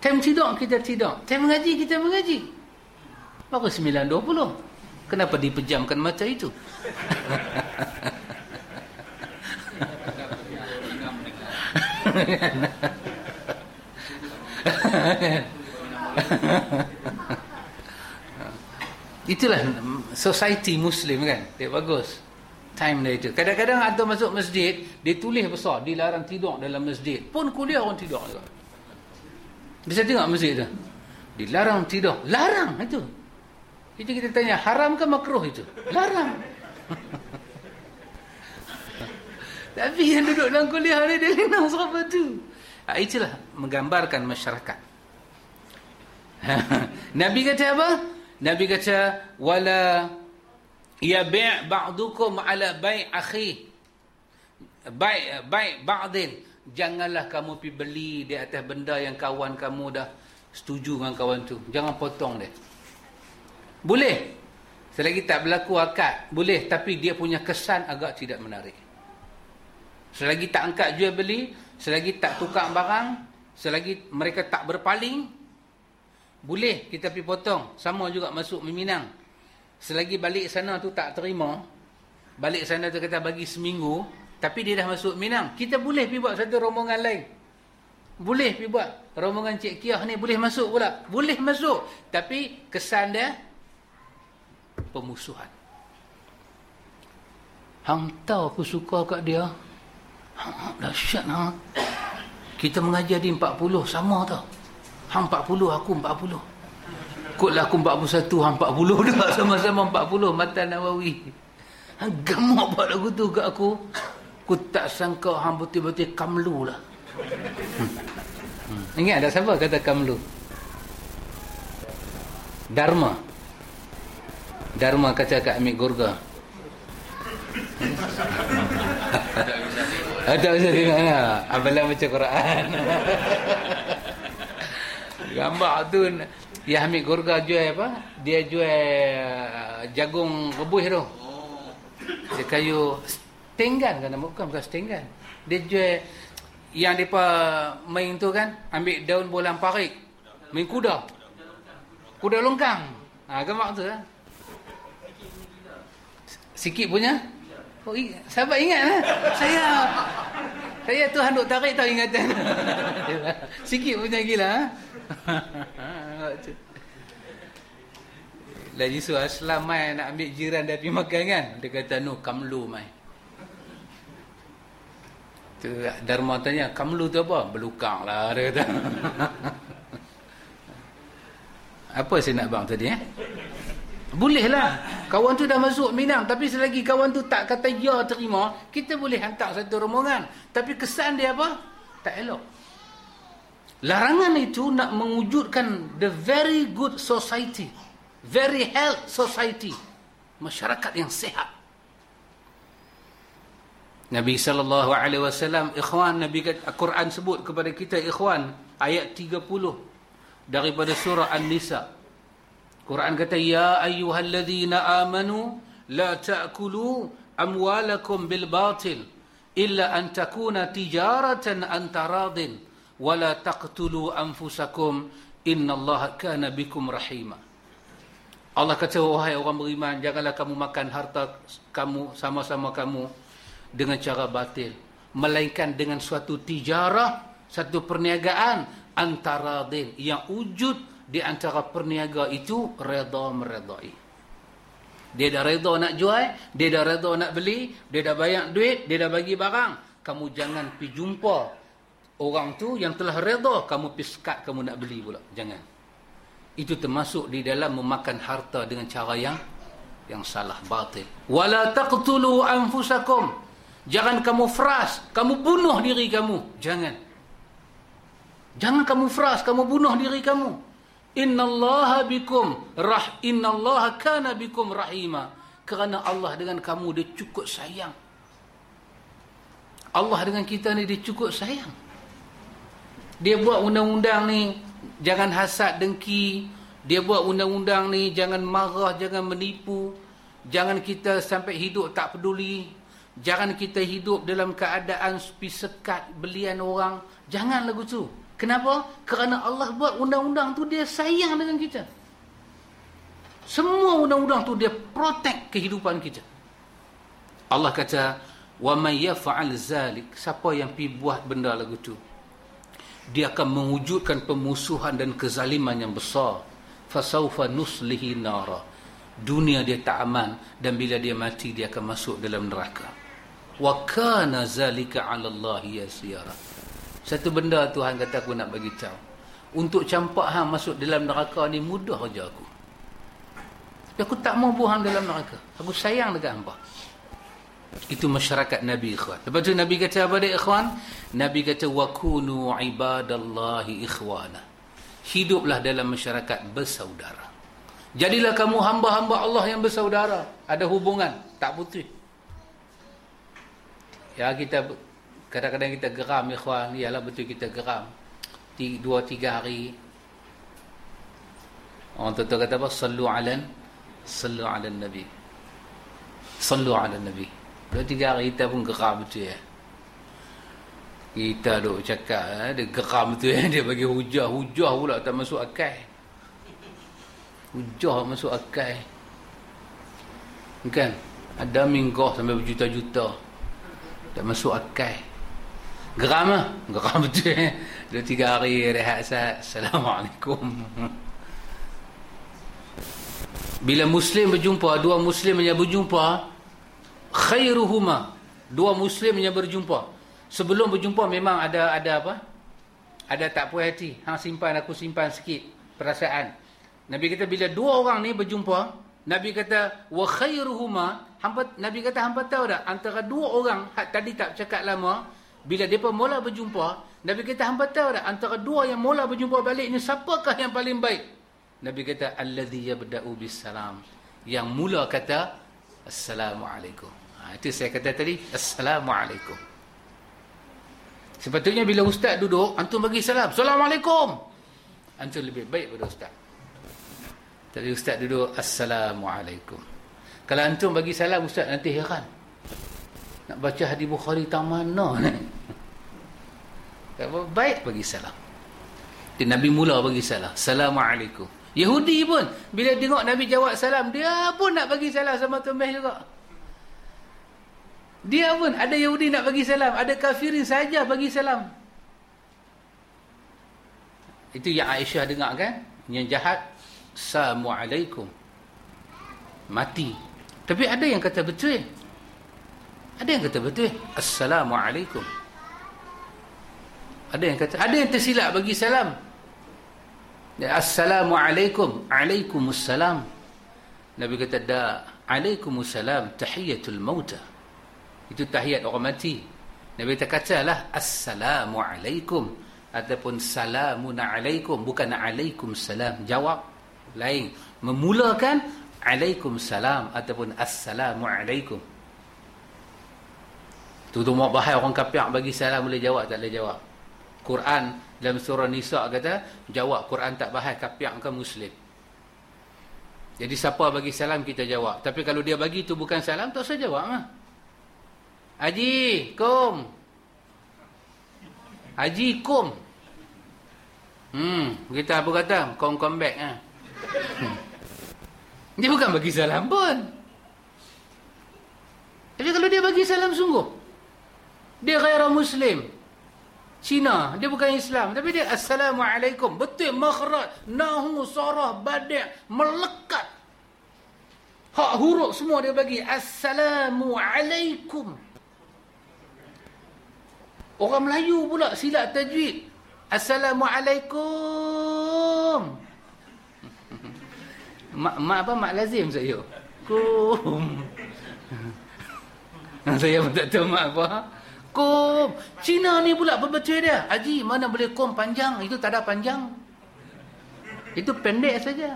Speaker 1: time tidur kita tidur time mengaji kita mengaji. Baru 9.20 kenapa dipejamkan mata itu Itulah society Muslim kan. Dia bagus. Time dia itu. Kadang-kadang ada masuk masjid, dia tulis besar, dilarang tidur dalam masjid. Pun kuliah orang tidur juga. Bisa tengok masjid tu. Dilarang tidur. Larang itu. Itu kita tanya, haram ke makruh itu? Larang. Tapi yang duduk dalam kuliah ni, dia lenang sahabat tu. Ha, itulah menggambarkan masyarakat. Nabi kata apa? Nabi kata wala yabi' ba'dukum ala bai' akhi. Bai' bai' ba'din. Janganlah kamu pi beli di atas benda yang kawan kamu dah setuju dengan kawan tu. Jangan potong dia. Boleh. Selagi tak berlaku akad, boleh tapi dia punya kesan agak tidak menarik. Selagi tak angkat jual beli, selagi tak tukar barang, selagi mereka tak berpaling, boleh kita pergi potong. Sama juga masuk meminang. Selagi balik sana tu tak terima. Balik sana tu kata bagi seminggu. Tapi dia dah masuk Minang. Kita boleh pergi buat satu rombongan lain. Boleh pergi buat. Rombongan Cik Kiah ni boleh masuk pula. Boleh masuk. Tapi kesan dia. Pemusuhan. Hang tahu aku suka kat dia. Hang dahsyat ha. Kita mengajar di 40 sama tau. Hang 40 aku 40 Kutlah aku 41 Hang 40 dah. Sama-sama 40 Mata Nawawi. Hang gemuk buat lagu tu kat aku. Aku tak sangka Hang betul-betul kamlu lah. Hmm. Ingat ada siapa kata kamlu? Dharma. Dharma kata kat Amik Gurga Ada bisa tengok. Lah Apalah macam Quran Gambar tu dia ambil gurga jual apa? Dia jual uh, jagung rebus tu. Dia kayu stenggan kan nama bukan bukan stenggan. Dia jual yang depa main tu kan ambil daun bolang parik. Main kuda. Kuda longkang. Ha gambar tu lah. Sikit punya. Oh, sahabat ingat lah. Saya saya tu handuk tarik tahu ingatan. Sikit punya gila. Ha? Lagi suruh Aslam mai nak ambil jiran dia pergi makan kan. Dia kata no kamlu mai. Tu Dharma tanya kamlu tu apa? Belukang lah dia kata. apa saya nak bang tadi eh? Boleh lah. Kawan tu dah masuk Minang. Tapi selagi kawan tu tak kata ya terima. Kita boleh hantar satu rombongan. Tapi kesan dia apa? Tak elok. Larangan itu nak mewujudkan the very good society. Very health society. Masyarakat yang sehat. Nabi sallallahu alaihi wasallam ikhwan Nabi Al-Quran sebut kepada kita ikhwan ayat 30 daripada surah An-Nisa. Quran kata ya ayyuhalladzina amanu la ta'kulu amwalakum bil batil illa an takuna tijaratan an taradin wala taqtulu anfusakum innallaha kana bikum rahima. Allah kata wahai orang beriman janganlah kamu makan harta kamu sama-sama kamu dengan cara batil melainkan dengan suatu tijarah satu perniagaan antara din yang wujud di antara perniaga itu reda meredai. Dia dah reda nak jual dia dah reda nak beli dia dah bayar duit dia dah bagi barang. Kamu jangan pergi jumpa orang tu yang telah reda kamu pergi sekat kamu nak beli pula. Jangan. Itu termasuk di dalam memakan harta dengan cara yang yang salah batil. Wala taqtulu anfusakum. Jangan kamu fras kamu bunuh diri kamu. Jangan. Jangan kamu fras kamu bunuh diri kamu. Innallaha bikum rah innallaha kana bikum rahima. Kerana Allah dengan kamu dia cukup sayang. Allah dengan kita ni dia cukup sayang dia buat undang-undang ni jangan hasad dengki dia buat undang-undang ni jangan marah, jangan menipu. Jangan kita sampai hidup tak peduli. Jangan kita hidup dalam keadaan sepi sekat belian orang. Jangan lagu tu. Kenapa? Kerana Allah buat undang-undang tu dia sayang dengan kita. Semua undang-undang tu dia protect kehidupan kita. Allah kata, "Wa may yaf'al zalik?" Siapa yang pi buat benda lagu tu? Dia akan mewujudkan pemusuhan dan kezaliman yang besar. Fasaufa nuslihi nara. Dunia dia tak aman dan bila dia mati dia akan masuk dalam neraka. Wa kana zalika 'ala Allah yasira satu benda Tuhan kata aku nak bagi tahu. Untuk campak hang masuk dalam neraka ni mudah aja aku. Tapi aku tak mau buang dalam neraka. Aku sayang dengan hangpa itu masyarakat Nabi ikhwan lepas tu Nabi kata apa dia ikhwan Nabi kata wa kunu ibadallahi ikhwana hiduplah dalam masyarakat bersaudara. Jadilah kamu hamba-hamba Allah yang bersaudara. Ada hubungan, tak putih. Ya kita kadang-kadang kita geram ikhwan, ialah betul kita geram. Dua tiga hari Orang tu kata apa? Sallu ala Sallu ala Nabi. Sallu ala Nabi. Dua tiga hari kita pun geram betul ya? Kita duk cakap eh, dia geram tu eh, dia bagi hujah. Hujah pula tak masuk akal. Hujah masuk akal. Kan ada minggah sampai berjuta-juta. Tak masuk akal. Geram lah geram betul eh. dua tiga hari rehat sah Assalamualaikum. Bila muslim berjumpa dua muslim yang berjumpa khairuhuma dua muslim yang berjumpa sebelum berjumpa memang ada ada apa? Ada tak puas hati. Hang simpan aku simpan sikit perasaan. Nabi kata bila dua orang ni berjumpa, Nabi kata wa khairuhuma, hangpa Nabi kata hangpa tahu tak antara dua orang hak tadi tak cakap lama, bila depa mula berjumpa, Nabi kata hangpa tahu tak antara dua yang mula berjumpa balik ni siapakah yang paling baik? Nabi kata allazi yabda'u bis salam. Yang mula kata assalamualaikum. Ha, itu saya kata tadi assalamualaikum. Sepatutnya bila ustaz duduk, antum bagi salam. Assalamualaikum. Antum lebih baik pada ustaz. Tadi ustaz duduk, Assalamualaikum. Kalau antum bagi salam, ustaz nanti heran. Nak baca hadis Bukhari tak mana ni? Baik bagi salam. Jadi Nabi mula bagi salam. Assalamualaikum. Yahudi pun, bila tengok Nabi jawab salam, dia pun nak bagi salam sama tumbeh juga. Dia pun ada Yahudi nak bagi salam, ada kafirin saja bagi salam. Itu yang Aisyah dengar kan? Yang jahat Assalamualaikum. Mati. Tapi ada yang kata betul. Ada yang kata betul. Assalamualaikum. Ada yang kata, ada yang tersilap bagi salam. Assalamualaikum. Alaikumussalam. Nabi kata, da. Alaikumussalam. Tahiyatul mautah. Itu tahiyat orang mati. Nabi kata lah Assalamualaikum ataupun Salamun alaikum bukan alaikum salam. Jawab lain. Memulakan alaikum salam ataupun Assalamualaikum. Tu tu mau bahaya orang kafir bagi salam boleh jawab tak boleh jawab. Quran dalam surah Nisa kata jawab Quran tak bahaya kafir ke muslim. Jadi siapa bagi salam kita jawab. Tapi kalau dia bagi tu bukan salam tak usah jawab ah. Haji, kum. Haji, kum. Hmm, kita apa kata? Come, come back. Ha? Hmm. Dia bukan bagi salam pun. Tapi kalau dia bagi salam sungguh. Dia gairah muslim. Cina dia bukan Islam tapi dia assalamualaikum betul makhraj nahu sarah badi' melekat hak huruf semua dia bagi assalamualaikum orang Melayu pula silap tajwid assalamualaikum mak, mak apa mak lazim saya kum saya pun tak tahu mak apa Kom. Cina ni pula betul dia. Haji, mana boleh kom panjang? Itu tak ada panjang. Itu pendek saja.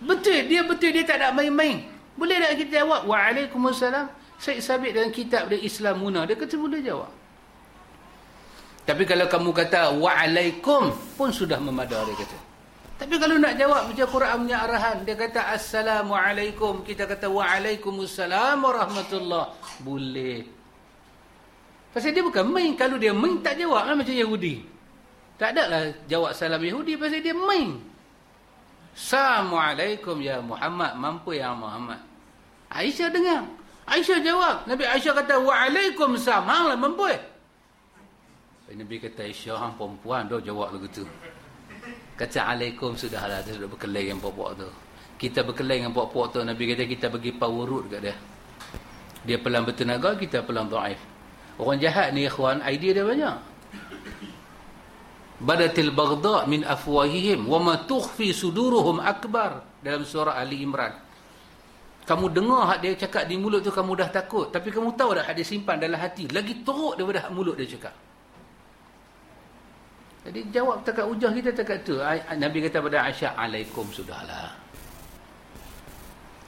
Speaker 1: Betul. Dia betul. Dia tak ada main-main. Boleh tak kita jawab? Waalaikumsalam. Syed Sabit dalam kitab dia Islam Muna. Dia kata boleh jawab. Tapi kalau kamu kata Waalaikum pun sudah memadai dia kata. Tapi kalau nak jawab macam Quran punya arahan, dia kata Assalamualaikum, kita kata Waalaikumsalam warahmatullah. Boleh. Pasal dia bukan main. Kalau dia main, tak jawab lah macam Yahudi. Tak ada lah jawab salam Yahudi pasal dia main. Assalamualaikum ya Muhammad. Mampu ya Muhammad. Aisyah dengar. Aisyah jawab. Nabi Aisyah kata, Waalaikumsalam. Hang lah mampu eh. Nabi kata, Aisyah hang perempuan. Dia jawab lagu tu. Kata alaikum sudahlah dia sudah berkelahi dengan puak-puak tu. Kita berkelahi dengan puak-puak tu Nabi kata kita bagi power kat dia. Dia pelan bertenaga, kita pelan dhaif. Orang jahat ni ikhwan, idea dia banyak. Badatil baghdha min afwahihim wa ma tukhfi suduruhum akbar dalam surah Ali Imran. Kamu dengar hak dia cakap di mulut tu kamu dah takut, tapi kamu tahu dah hak dia simpan dalam hati, lagi teruk daripada hak mulut dia cakap. Jadi jawab takat ujah kita takat tu. Nabi kata pada Aisyah, Alaikum sudahlah.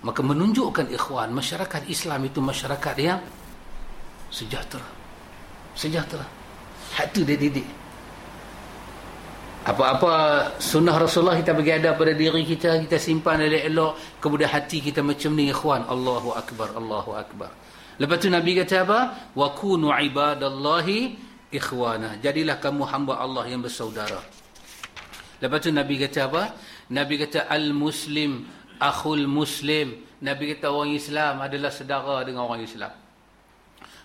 Speaker 1: Maka menunjukkan ikhwan, masyarakat Islam itu masyarakat yang sejahtera. Sejahtera. Hati dia didik. Apa-apa sunnah Rasulullah kita bagi ada pada diri kita, kita simpan elok-elok. Kemudian hati kita macam ni ikhwan. Allahu Akbar, Allahu Akbar. Lepas tu Nabi kata apa? Wa kunu ibadallahi ikhwana jadilah kamu hamba Allah yang bersaudara lepas tu Nabi kata apa Nabi kata al muslim akhul muslim Nabi kata orang Islam adalah saudara dengan orang Islam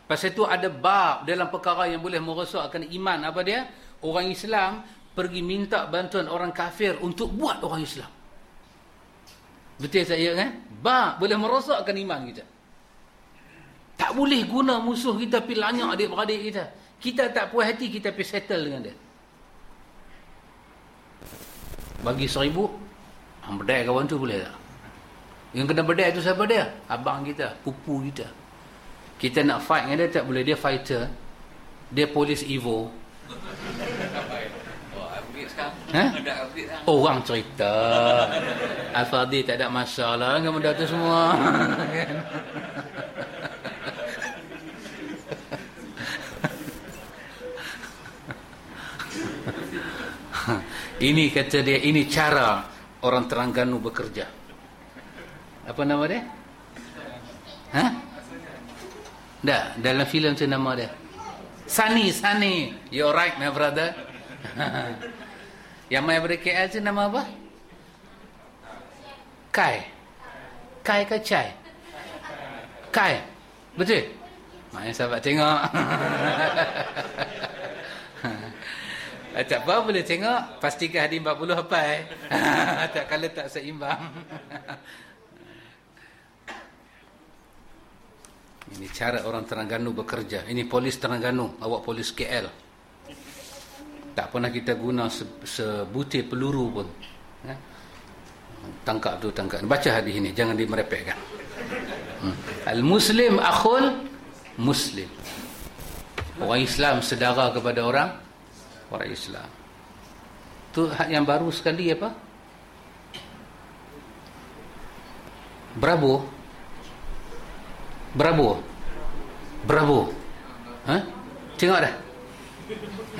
Speaker 1: pasal itu ada bab dalam perkara yang boleh merosakkan iman apa dia orang Islam pergi minta bantuan orang kafir untuk buat orang Islam. Betul saya kan? Bab boleh merosakkan iman kita. Tak boleh guna musuh kita pergi lanyak adik-beradik kita. Kita tak puas hati kita pergi settle dengan dia. Bagi seribu berdaya kawan tu boleh tak? Yang kena berdaya tu siapa dia? Abang kita pupu kita. Kita nak fight dengan dia tak boleh. Dia fighter dia polis evo Ha? Orang cerita Al-Fadhi tak ada masalah dengan benda tu semua Ini kata dia, ini cara orang Terengganu bekerja. Apa nama dia? Ha? Dah, dalam filem tu nama dia. Sunny, Sunny. You're right, my brother. Yang main dari KL tu nama apa? Kai. Kai ke Chai? Kai. Betul? Main sahabat tengok. Eh, tak apa boleh tengok pastikan hadis 40 apa eh tak kalau tak seimbang ini cara orang Terengganu bekerja ini polis Terengganu awak polis KL tak pernah kita guna se sebutir peluru pun eh? tangkap tu tangkap baca hadis ini jangan dimerepekkan hmm. al muslim akhul muslim orang Islam sedara kepada orang orang Islam. Tu yang baru sekali apa? Bravo. Bravo. Bravo. Ha? Tengok dah.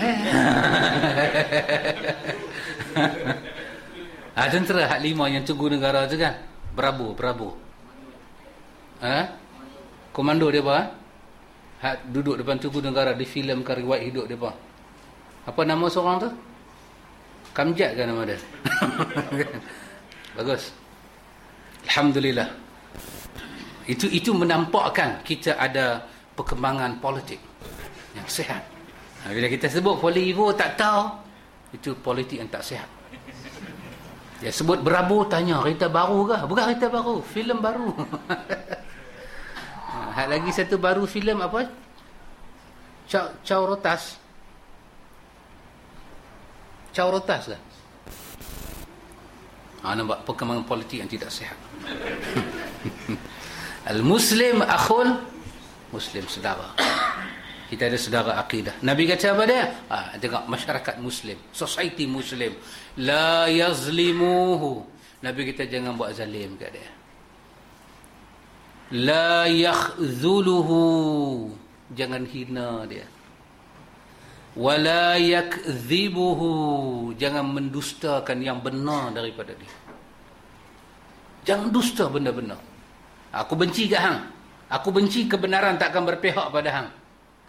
Speaker 1: ha, tentera hak lima yang tunggu negara tu kan? Bravo, bravo. Ha? Komando dia apa? Hak duduk depan tunggu negara di filem riwayat hidup dia apa? Apa nama seorang tu? Kamjat kan nama dia? Bagus. Alhamdulillah. Itu itu menampakkan kita ada perkembangan politik yang sehat. Ha, bila kita sebut polivo tak tahu, itu politik yang tak sihat. Dia sebut berabur tanya kereta baru ke? Bukan kereta baru, filem baru. ha, lagi satu baru filem apa? Chow, Chow Rotas. Chow Rotas lah. Ha, nampak perkembangan politik yang tidak sihat. Al-Muslim akhul Muslim saudara. Kita ada saudara akidah. Nabi kata apa dia? Ha, tengok masyarakat Muslim, society Muslim, la yazlimuhu. Nabi kita jangan buat zalim kat dia. La yakhzuluhu. Jangan hina dia. Wala yakdhibuhu. Jangan mendustakan yang benar daripada dia. Jangan dusta benda-benda. Aku benci ke hang. Aku benci kebenaran takkan berpihak pada hang.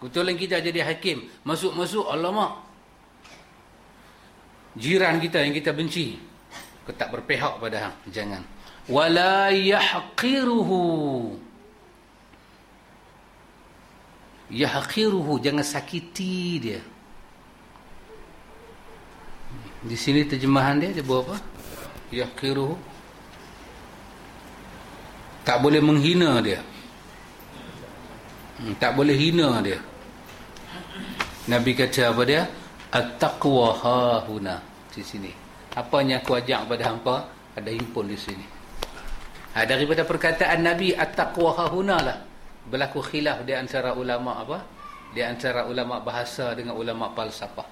Speaker 1: Kebetulan kita jadi hakim. Masuk-masuk, alamak. Jiran kita yang kita benci. Ketak berpihak pada hang. Jangan. Wala yahqiruhu. Yahqiruhu. Jangan sakiti dia. Di sini terjemahan dia, dia buat apa? Yahqiruhu. Tak boleh menghina dia. Hmm, tak boleh hina dia. Nabi kata apa dia? At-taqwa hahuna di sini. Apa yang aku ajak kepada hangpa ada himpun di sini. Ha, daripada perkataan Nabi at-taqwa hahuna lah. Berlaku khilaf di antara ulama apa? Di antara ulama bahasa dengan ulama falsafah.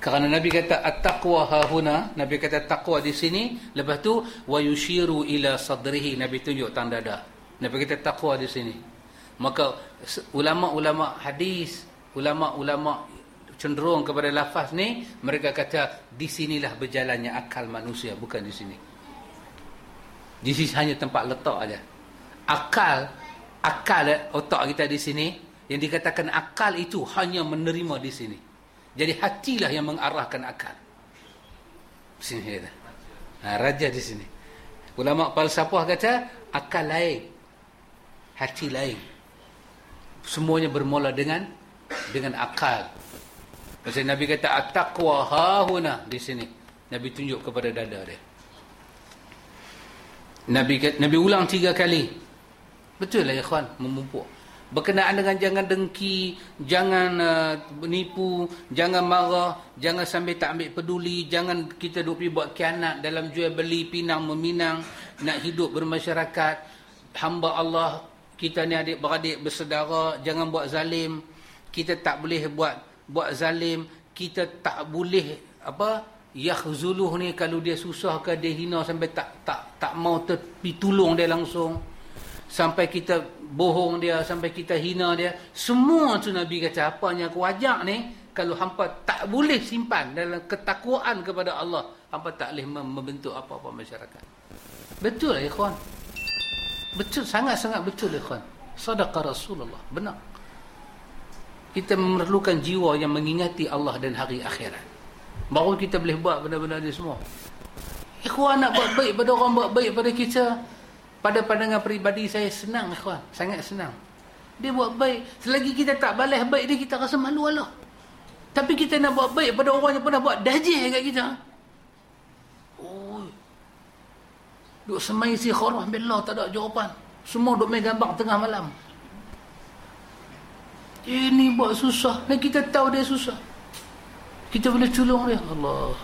Speaker 1: Kerana Nabi kata at-taqwa hahuna, Nabi kata taqwa di sini, lepas tu wa yushiru ila sadrihi, Nabi tunjuk tanda dah. Nabi kata taqwa di sini. Maka ulama-ulama hadis ulama-ulama cenderung kepada lafaz ni mereka kata di sinilah berjalannya akal manusia bukan di sini. Di sini hanya tempat letak aja. Akal akal otak kita di sini yang dikatakan akal itu hanya menerima di sini. Jadi hatilah yang mengarahkan akal. Sini kita ha, raja di sini. Ulama falsafah kata akal lain hati lain. Semuanya bermula dengan dengan akal. Pasal Nabi kata at-taqwa hahuna di sini. Nabi tunjuk kepada dada dia. Nabi Nabi ulang tiga kali. Betul lah kawan, memumpuk. Berkenaan dengan jangan dengki, jangan uh, menipu, jangan marah, jangan sampai tak ambil peduli, jangan kita duk buat kianat dalam jual beli, pinang meminang, nak hidup bermasyarakat. Hamba Allah, kita ni adik-beradik bersedara, jangan buat zalim kita tak boleh buat buat zalim kita tak boleh apa yakhzuluh ni kalau dia susah ke dia hina sampai tak tak tak mau tepi tolong dia langsung. Sampai kita bohong dia sampai kita hina dia. Semua tu nabi kata apa yang aku ajak ni kalau hampa tak boleh simpan dalam ketakwaan kepada Allah hampa tak boleh membentuk apa-apa masyarakat. Betul ikhwan? Betul sangat-sangat betul ikhwan. Sadaqah rasulullah. Benar kita memerlukan jiwa yang mengingati Allah dan hari akhirat. Baru kita boleh buat benda-benda ni semua. Ikhwan nak buat baik pada orang buat baik pada kita. Pada pandangan peribadi saya senang ikhwan. Sangat senang. Dia buat baik. Selagi kita tak balas baik dia kita rasa malu Allah. Tapi kita nak buat baik pada orang yang pernah buat dajih kat kita. Oh duk semai si khurah billah tak ada jawapan. Semua duk main gambar tengah malam ini buat susah. Dan kita tahu dia susah. Kita boleh tolong dia. Allah.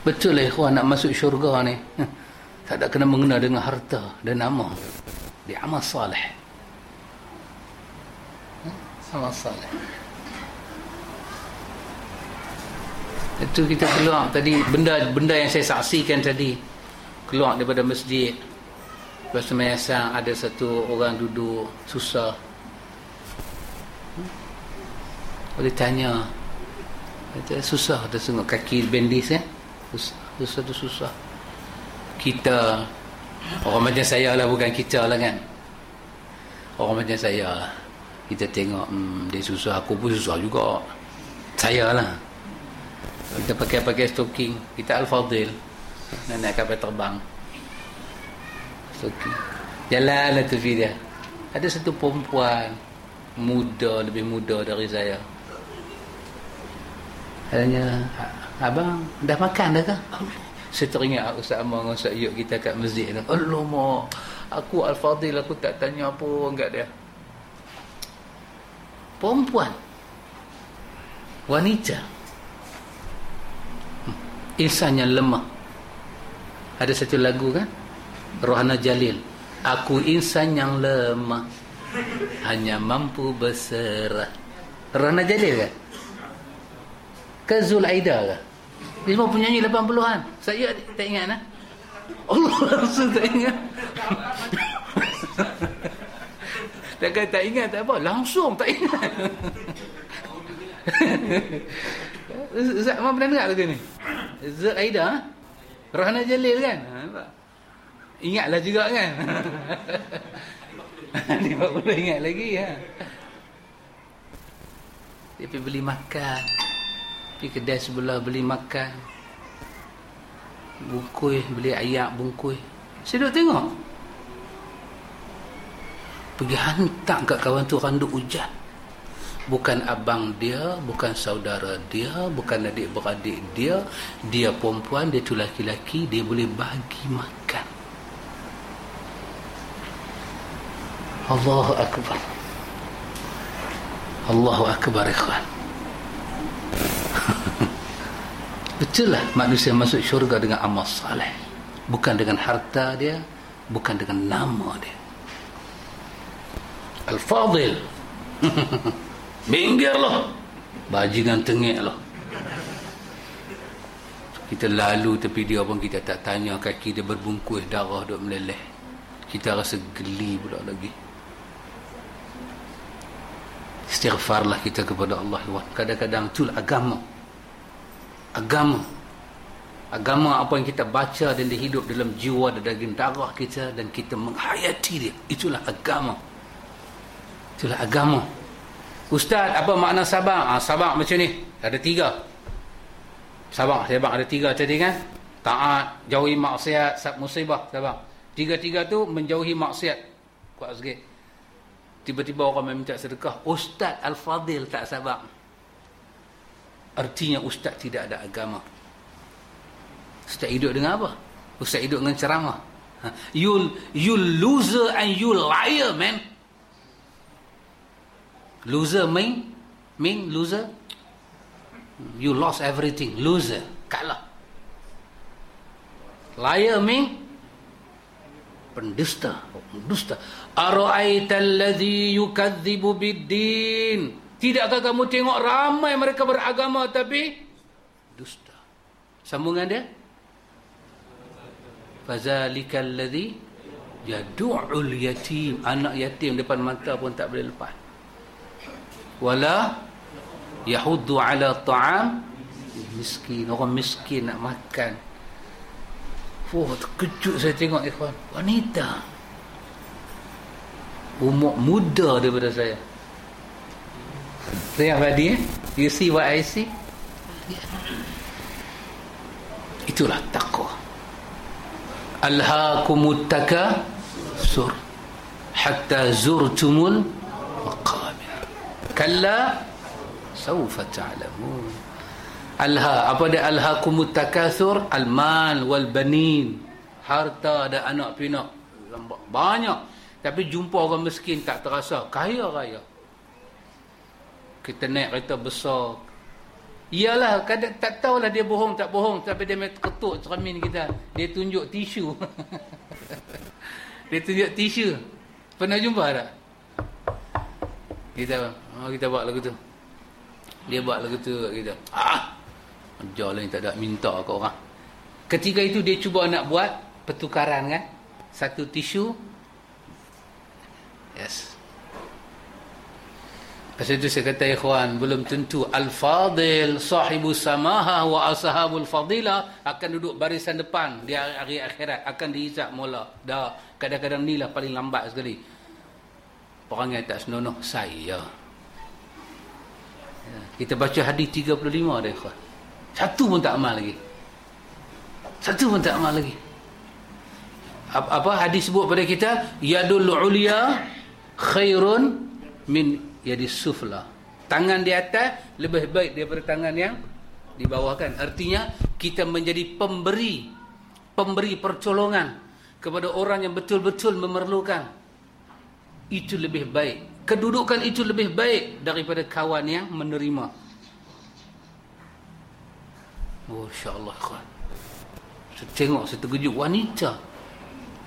Speaker 1: Betul lah ikhwan nak masuk syurga ni. Tak ada kena mengena dengan harta dan nama. Dia amal salih. Amal salih. Itu kita keluar tadi benda benda yang saya saksikan tadi. Keluar daripada masjid. Lepas semayasang ada satu orang duduk susah boleh tanya. Kata susah dah sungguh kaki bendis eh? Susah susah tu susah. Kita orang macam saya lah bukan kita lah kan? Orang macam saya lah. Kita tengok hmm, dia susah aku pun susah juga. Saya lah. Kita pakai-pakai stocking kita Al-Fadil nak naik kapal terbang. Stocking jalan lah tu dia ada satu perempuan muda lebih muda dari saya hanya abang dah makan dah ke saya teringat Ustaz Amar dengan Ustaz Yuk kita kat masjid tu. Alamak aku Al-Fadil aku tak tanya apa enggak dia. Perempuan. Wanita. Hmm. insan yang lemah. Ada satu lagu kan? Rohana Jalil. Aku insan yang lemah hanya mampu berserah. Rohana Jalil kan ke Zulaida ke? Dia semua penyanyi 80-an saya tak ingat nah Allah langsung tak ingat. Takkan tak ingat tak apa. Langsung tak ingat. Ustaz Abang pernah dengar lagu ni? Zul Aida ha? Rahana Jalil kan? Ha, Ingatlah juga kan? Dia boleh ingat lagi ha? Dia pergi beli makan Pergi kedai sebelah beli makan Bungkui Beli ayak bungkui Saya duduk tengok Pergi hantar kat kawan tu randuk hujan bukan abang dia, bukan saudara dia, bukan adik-beradik dia, dia perempuan, dia tu laki-laki, dia boleh bagi makan. Allahu Akbar. Allahu Akbar, ikhwan. Betul lah manusia masuk syurga dengan amal salih. Bukan dengan harta dia, bukan dengan nama dia. Al-Fadil. Minggirlah. Bajingan tengik lah. Kita lalu tepi dia pun kita tak tanya kaki dia berbungkus darah duk meleleh. Kita rasa geli pula lagi. Istighfarlah kita kepada Allah. Kadang-kadang itulah agama. Agama. Agama apa yang kita baca dan dihidup dalam jiwa dan daging darah kita dan kita menghayati dia. Itulah agama. Itulah agama. Ustaz, apa makna sabak? Ah, sabak macam ni. Ada tiga. Sabak, sabak ada tiga tadi kan? Taat, jauhi maksiat, musibah, sabak. Tiga-tiga tu menjauhi maksiat. Kuat sikit. Tiba-tiba orang meminta sedekah. Ustaz Al-Fadil tak sabak. Artinya Ustaz tidak ada agama. Ustaz hidup dengan apa? Ustaz hidup dengan ceramah. Ha, you you loser and you liar, man. Loser mean mean loser. You lost everything. Loser. Kalah. Liar mean pendusta. Pendusta. Ara'aita alladhi yukadzibu bid-din. Tidakkah kamu tengok ramai mereka beragama tapi dusta. Sambungan dia. Fazalika alladhi yadu'ul yatim. Anak yatim depan mata pun tak boleh lepas wala yahuddu ala ta'am miskin orang miskin nak makan Fuh, terkejut saya tengok ikhwan wanita umur muda daripada saya. Tengok tadi eh? You see what I see? Itulah taqwa alhaakumut takasur hatta zurtumul maqam kalla sawfa ta'lamun. Alha apa dia alhaqumut takatsur almal wal banin. Harta dan anak pinak. Banyak tapi jumpa orang miskin tak terasa kaya raya kita naik kereta besar iyalah kadang tak tahulah dia bohong tak bohong tapi dia main ketuk cermin kita dia tunjuk tisu dia tunjuk tisu pernah jumpa tak kita Ha, kita buat lagu tu. Dia buat lagu tu kita. Ah. Ajar lah tak ada minta ke orang. Ketika itu dia cuba nak buat pertukaran kan. Satu tisu. Yes. Pasal itu saya kata ikhwan, belum tentu Al-Fadil, sahibu samaha wa ashabul fadila akan duduk barisan depan di hari akhirat. Akan dihisap mula. Dah, kadang-kadang ni lah paling lambat sekali. Perangai tak senonoh. Saya. Kita baca hadis 35 dah ikhwan. Satu pun tak amal lagi. Satu pun tak amal lagi. Apa, apa hadis sebut pada kita? Yadul ulia khairun min yadi sufla. Tangan di atas lebih baik daripada tangan yang di bawah kan? Artinya kita menjadi pemberi pemberi percolongan kepada orang yang betul-betul memerlukan. Itu lebih baik. Kedudukan itu lebih baik daripada kawan yang menerima. Oh insyaallah kawan saya tengok saya terkejut. Wanita.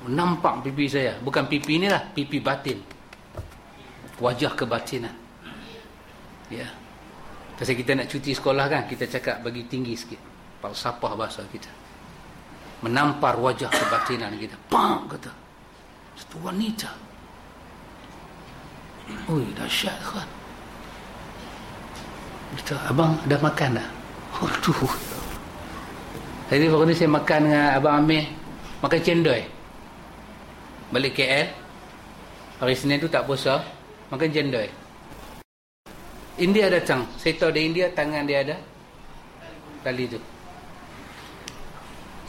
Speaker 1: Nampak pipi saya. Bukan pipi inilah pipi batin wajah kebatinan. Ya. Pasal kita nak cuti sekolah kan Kita cakap bagi tinggi sikit. Falsafah bahasa kita. Menampar wajah kebatinan kita. Pam kata. Satu wanita. Ui dahsyat kan? Kata abang dah makan dah Aduh Jadi waktu ni saya makan dengan abang Amir. Makan cendol. Balik KL Hari Senin tu tak puasa Makan cendol India datang. Saya tahu dari India tangan dia ada tali tu.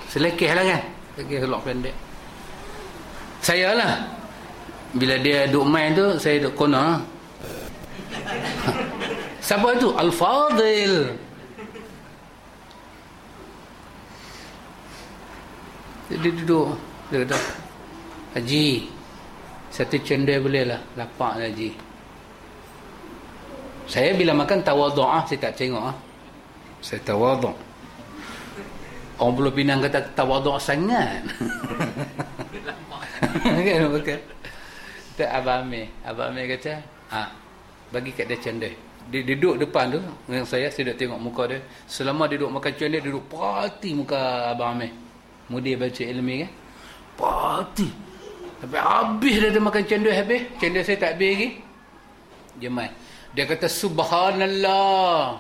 Speaker 1: Selekeh lah kan. Selekeh selok pendek. Saya lah. Bila dia duduk main tu, saya duduk kona. Siapa tu? Al-Fadil. Dia duduk. Dia kata, Haji, satu cendol boleh lah. Lapak Haji. Saya bila makan tawaduk ah, saya tak tengok ah. Saya tawaduk. Orang Pulau Pinang kata tawaduk sangat. kan betul. Tak Abang Amir. Abang Amir kata, ah, bagi kat dia cendol. Dia, duduk depan tu dengan saya, saya dah tengok muka dia. Selama dia duduk makan cendol, dia duduk parti muka Abang Amir. Mudir baca ilmi kan. Parti. Sampai habis dia, dia makan cendol habis. Cendol saya tak habis lagi. Dia main. Dia kata subhanallah.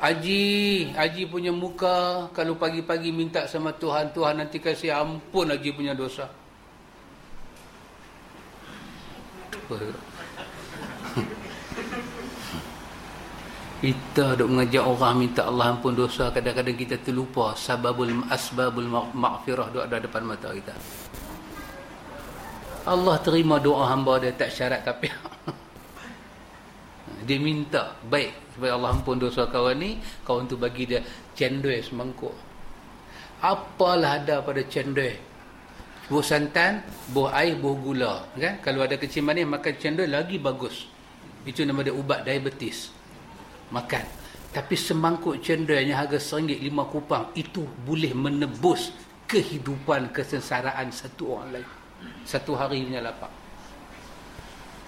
Speaker 1: Haji, Haji punya muka kalau pagi-pagi minta sama Tuhan, Tuhan nanti kasih ampun Haji punya dosa. Kita duk mengajak orang minta Allah ampun dosa, kadang-kadang kita terlupa sababul asbabul maghfirah duk ada depan mata kita. Allah terima doa hamba dia tak syarat tapi dia minta. Baik supaya Allah ampun dosa kawan ni kawan tu bagi dia cendol semangkuk. Apalah ada pada cendol? Buah santan buah air buah gula kan? Kalau ada kecil manis makan cendol lagi bagus. Itu nama dia ubat diabetes. Makan. Tapi semangkuk cendol yang harga seringgit lima kupang itu boleh menebus kehidupan kesensaraan satu orang lain satu hari punya lapar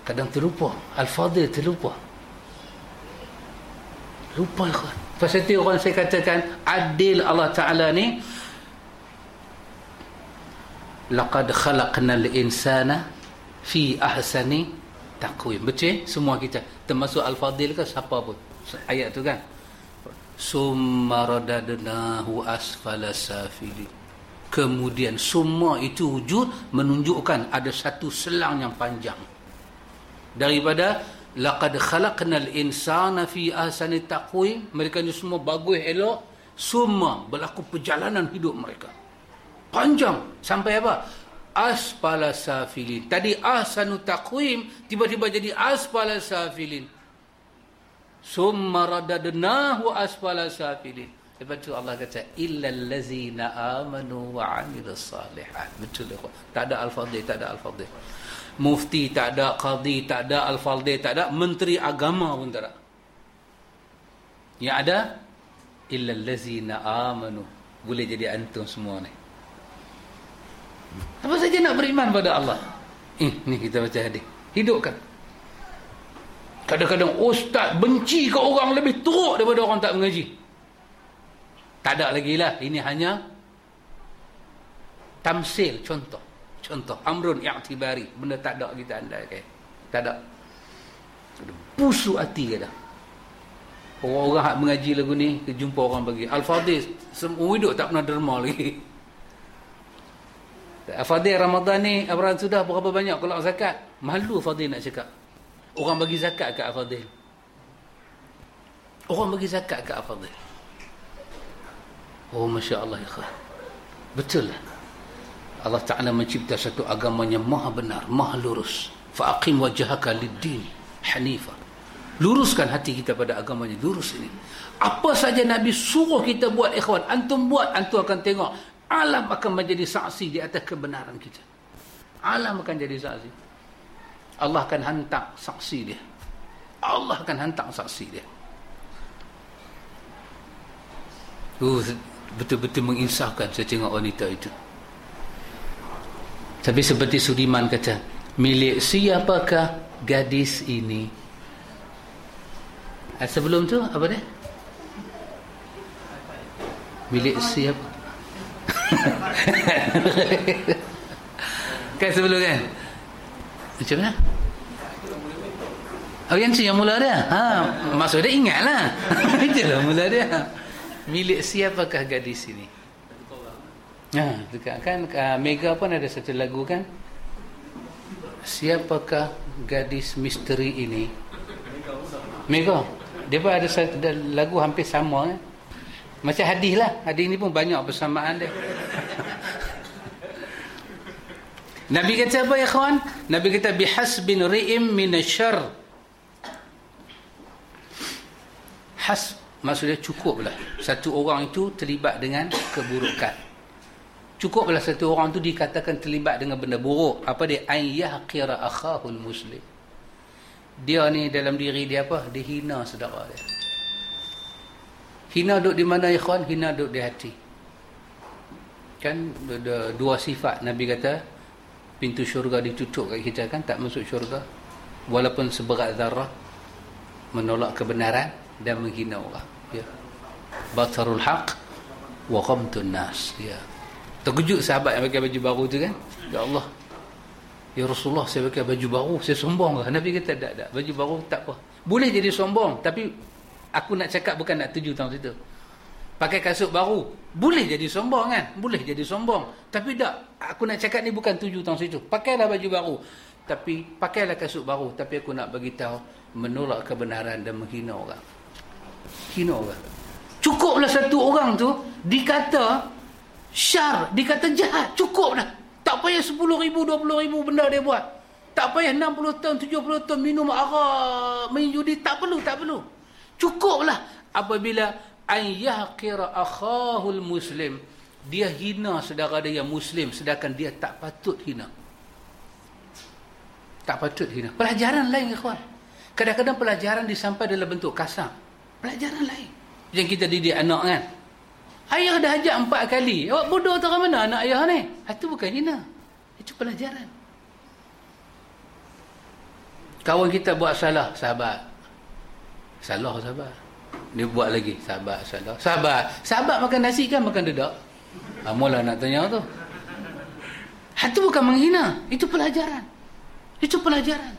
Speaker 1: kadang terlupa Al-Fadhil terlupa Lupa. Pasal itu orang saya katakan adil Allah Ta'ala ni laqad khalaqnal insana fi ahsani taqwim. Betul? Semua kita termasuk al-fadil ke siapa pun. Ayat tu kan. Summa radadnahu asfala safili. Kemudian semua itu wujud menunjukkan ada satu selang yang panjang. Daripada laqad khalaqnal insana fi ahsani taqwim mereka ni semua bagus elok semua berlaku perjalanan hidup mereka. Panjang. Sampai apa? Aspala safilin. Tadi ahsanu taqwim tiba-tiba jadi aspala safilin. Summa radadnahu aspala safilin lepas tu Allah kata illal ladzina amanu wa amilus salihat betul tak ada al-fadhil tak ada al-fadhil mufti tak ada, qadi tak ada, al-faldi tak ada, menteri agama pun tak ada. Yang ada illa allazina amanu. Boleh jadi antum semua ni. Apa saja nak beriman pada Allah? Eh, ni kita baca hadis. Hidupkan. Kadang-kadang ustaz benci ke orang lebih teruk daripada orang tak mengaji. Tak ada lagi lah. Ini hanya tamsil, contoh. Contoh amrun i'tibari, benda tak ada kita andai okay? Tak ada. Pusuk hati kata. Orang-orang hak mengaji lagu ni, jumpa orang bagi Al-Fadhil, semua hidup tak pernah derma lagi. Al-Fadhil Ramadan ni, Abraham sudah berapa banyak kalau zakat? Malu Fadhil nak cakap. Orang bagi zakat ke Al-Fadhil? Orang bagi zakat ke Al-Fadhil? Oh, Masya Allah. Betul lah. Allah Ta'ala mencipta satu agama yang maha benar, maha lurus. Fa'aqim wajahaka lid-din. hanifah luruskan hati kita pada agamanya lurus ini apa saja Nabi suruh kita buat ikhwan antum buat antum akan tengok alam akan menjadi saksi di atas kebenaran kita alam akan jadi saksi Allah akan hantar saksi dia Allah akan hantar saksi dia uh, betul-betul menginsafkan saya tengok wanita itu tapi seperti Sudiman kata milik siapakah gadis ini Eh, sebelum tu apa dia? Milik siap. kan sebelum kan? Macam mana? Oh yang yang mula dia? Ha, maksud dia ingatlah. Itulah mula dia. Milik siapakah gadis ini? Ha, dekat kan uh, Mega pun ada satu lagu kan? Siapakah gadis misteri ini? Mega dia pun ada satu lagu hampir sama eh? macam hadis lah hadis ni pun banyak bersamaan dia Nabi kata apa ya kawan Nabi kata bihasbin ri'im minasyar has maksudnya cukup lah satu orang itu terlibat dengan keburukan cukup lah satu orang tu dikatakan terlibat dengan benda buruk apa dia ayyah qira akhahul muslim dia ni dalam diri dia apa? Dia hina saudara dia. Hina duduk di mana ikhwan? Hina duduk di hati. Kan ada dua sifat Nabi kata pintu syurga ditutup kat kita kan tak masuk syurga walaupun seberat zarah menolak kebenaran dan menghina orang ya. Batarul haq wa qamtun nas. Ya. Terkejut sahabat yang pakai baju baru tu kan? Ya Allah. Ya Rasulullah saya pakai baju baru Saya sombong lah. Nabi kata tak tak Baju baru tak apa. Boleh jadi sombong Tapi Aku nak cakap bukan nak tuju tahun situ. Pakai kasut baru Boleh jadi sombong kan? Boleh jadi sombong. Tapi tak Aku nak cakap ni bukan tuju tahun situ. Pakailah baju baru. Tapi Pakailah kasut baru. Tapi aku nak bagi tahu Menolak kebenaran dan menghina orang Hina orang Cukuplah satu orang tu Dikata Syar Dikata jahat Cukup dah tak payah 10 ribu, 20 ribu benda dia buat. Tak payah 60 tahun, 70 tahun minum arak, main judi. Tak perlu, tak perlu. Cukuplah apabila an yahqira akhahul muslim. Dia hina saudara dia yang muslim sedangkan dia tak patut hina. Tak patut hina. Pelajaran lain ikhwan. Kadang-kadang pelajaran disampai dalam bentuk kasar. Pelajaran lain. Yang kita didik anak kan. Ayah dah ajak empat kali. Awak bodoh tak mana anak ayah ni? Itu bukan hina. Itu pelajaran. Kawan kita buat salah, sahabat. Salah sahabat. Dia buat lagi, sahabat, salah. Sahabat. Sahabat makan nasi kan makan dedak? Mula nak tanya tu. Itu bukan menghina. Itu pelajaran. Itu pelajaran.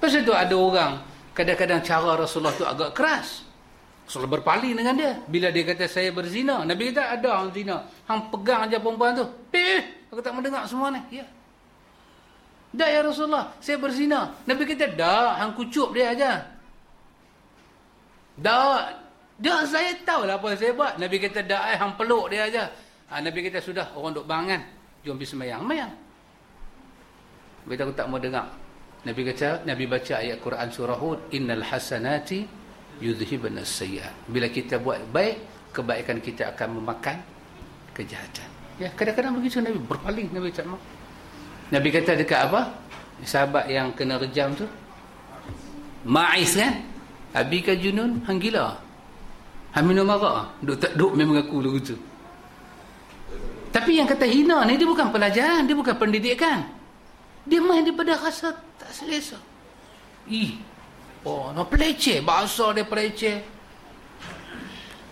Speaker 1: Pasal tu ada orang, kadang-kadang cara Rasulullah tu agak keras. Selalu berpaling dengan dia. Bila dia kata saya berzina. Nabi kata ada orang zina. Hang pegang aja perempuan tu. Eh, aku tak mendengar semua ni. Ya. Dah ya Rasulullah. Saya berzina. Nabi kata dah. Hang kucup dia aja. Dah. Dah saya tahu lah apa saya buat. Nabi kata dah. Eh, hang peluk dia aja. Ha, Nabi kata sudah. Orang duk bangan. Jom pergi semayang. Semayang. Nabi aku tak mau dengar. Nabi kata. Nabi baca ayat Quran surah Hud. Innal hasanati yudhibun as-sayyi'at. Bila kita buat baik, kebaikan kita akan memakan kejahatan. Ya, kadang-kadang begitu Nabi berpaling Nabi tak mau. Nabi kata dekat apa? Sahabat yang kena rejam tu. Ma'is kan? Abi ka junun hang gila. Hang minum arak. Duk tak duk memang aku lagu tu. Tapi yang kata hina ni dia bukan pelajaran, dia bukan pendidikan. Dia main daripada rasa tak selesa. Ih, Oh, no peleceh. Bahasa dia peleceh.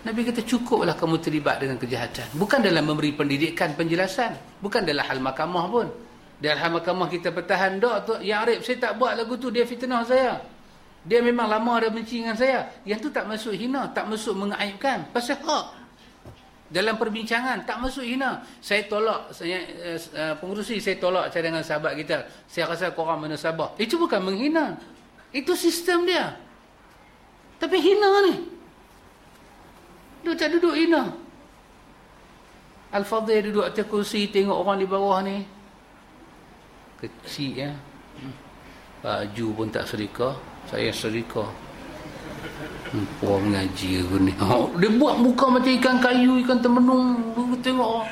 Speaker 1: Nabi kata cukuplah kamu terlibat dengan kejahatan. Bukan dalam memberi pendidikan, penjelasan. Bukan dalam hal mahkamah pun. Dalam hal mahkamah kita bertahan. Dok, tu, yang Arif, saya tak buat lagu tu. Dia fitnah saya. Dia memang lama ada benci dengan saya. Yang tu tak masuk hina. Tak masuk mengaibkan. Pasal hak. Dalam perbincangan. Tak masuk hina. Saya tolak. Saya, uh, pengurusi saya tolak saya dengan sahabat kita. Saya rasa korang mana sabar. Itu bukan menghina. Itu sistem dia. Tapi hina ni. Dia tak duduk hina. Al-Fadhil duduk atas kursi tengok orang di bawah ni. Kecil ya. baju pun tak serika saya serika Puan mengaji aku ni. Oh, dia buat muka macam ikan kayu ikan temenung tengok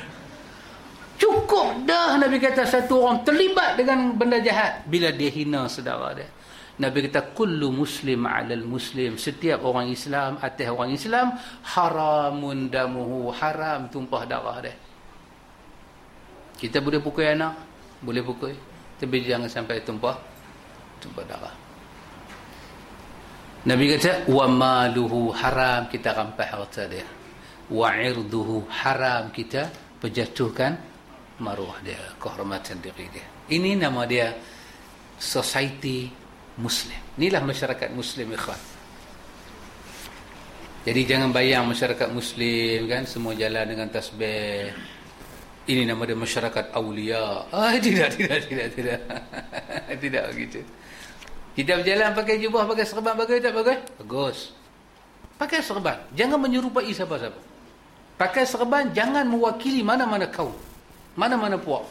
Speaker 1: cukup dah Nabi kata satu orang terlibat dengan benda jahat. Bila dia hina saudara dia Nabi kata kullu muslim alal muslim. Setiap orang Islam atas orang Islam haramun damuhu haram tumpah darah dia. Kita boleh pukul anak? Boleh pukul. Tapi jangan sampai tumpah tumpah darah Nabi kata wa maluhu haram kita rampas harta dia wa irduhu haram kita penjatuhkan maruah dia kehormatan diri dia ini nama dia society muslim inilah masyarakat muslim ikhwan jadi jangan bayang masyarakat muslim kan semua jalan dengan tasbih ini nama dia masyarakat awliya. Ah tidak tidak tidak tidak. tidak begitu. Kita berjalan pakai jubah, pakai serban bagus tak bagus? Bagus. Pakai serban, jangan menyerupai siapa-siapa. Pakai serban jangan mewakili mana-mana kau. Mana-mana puak.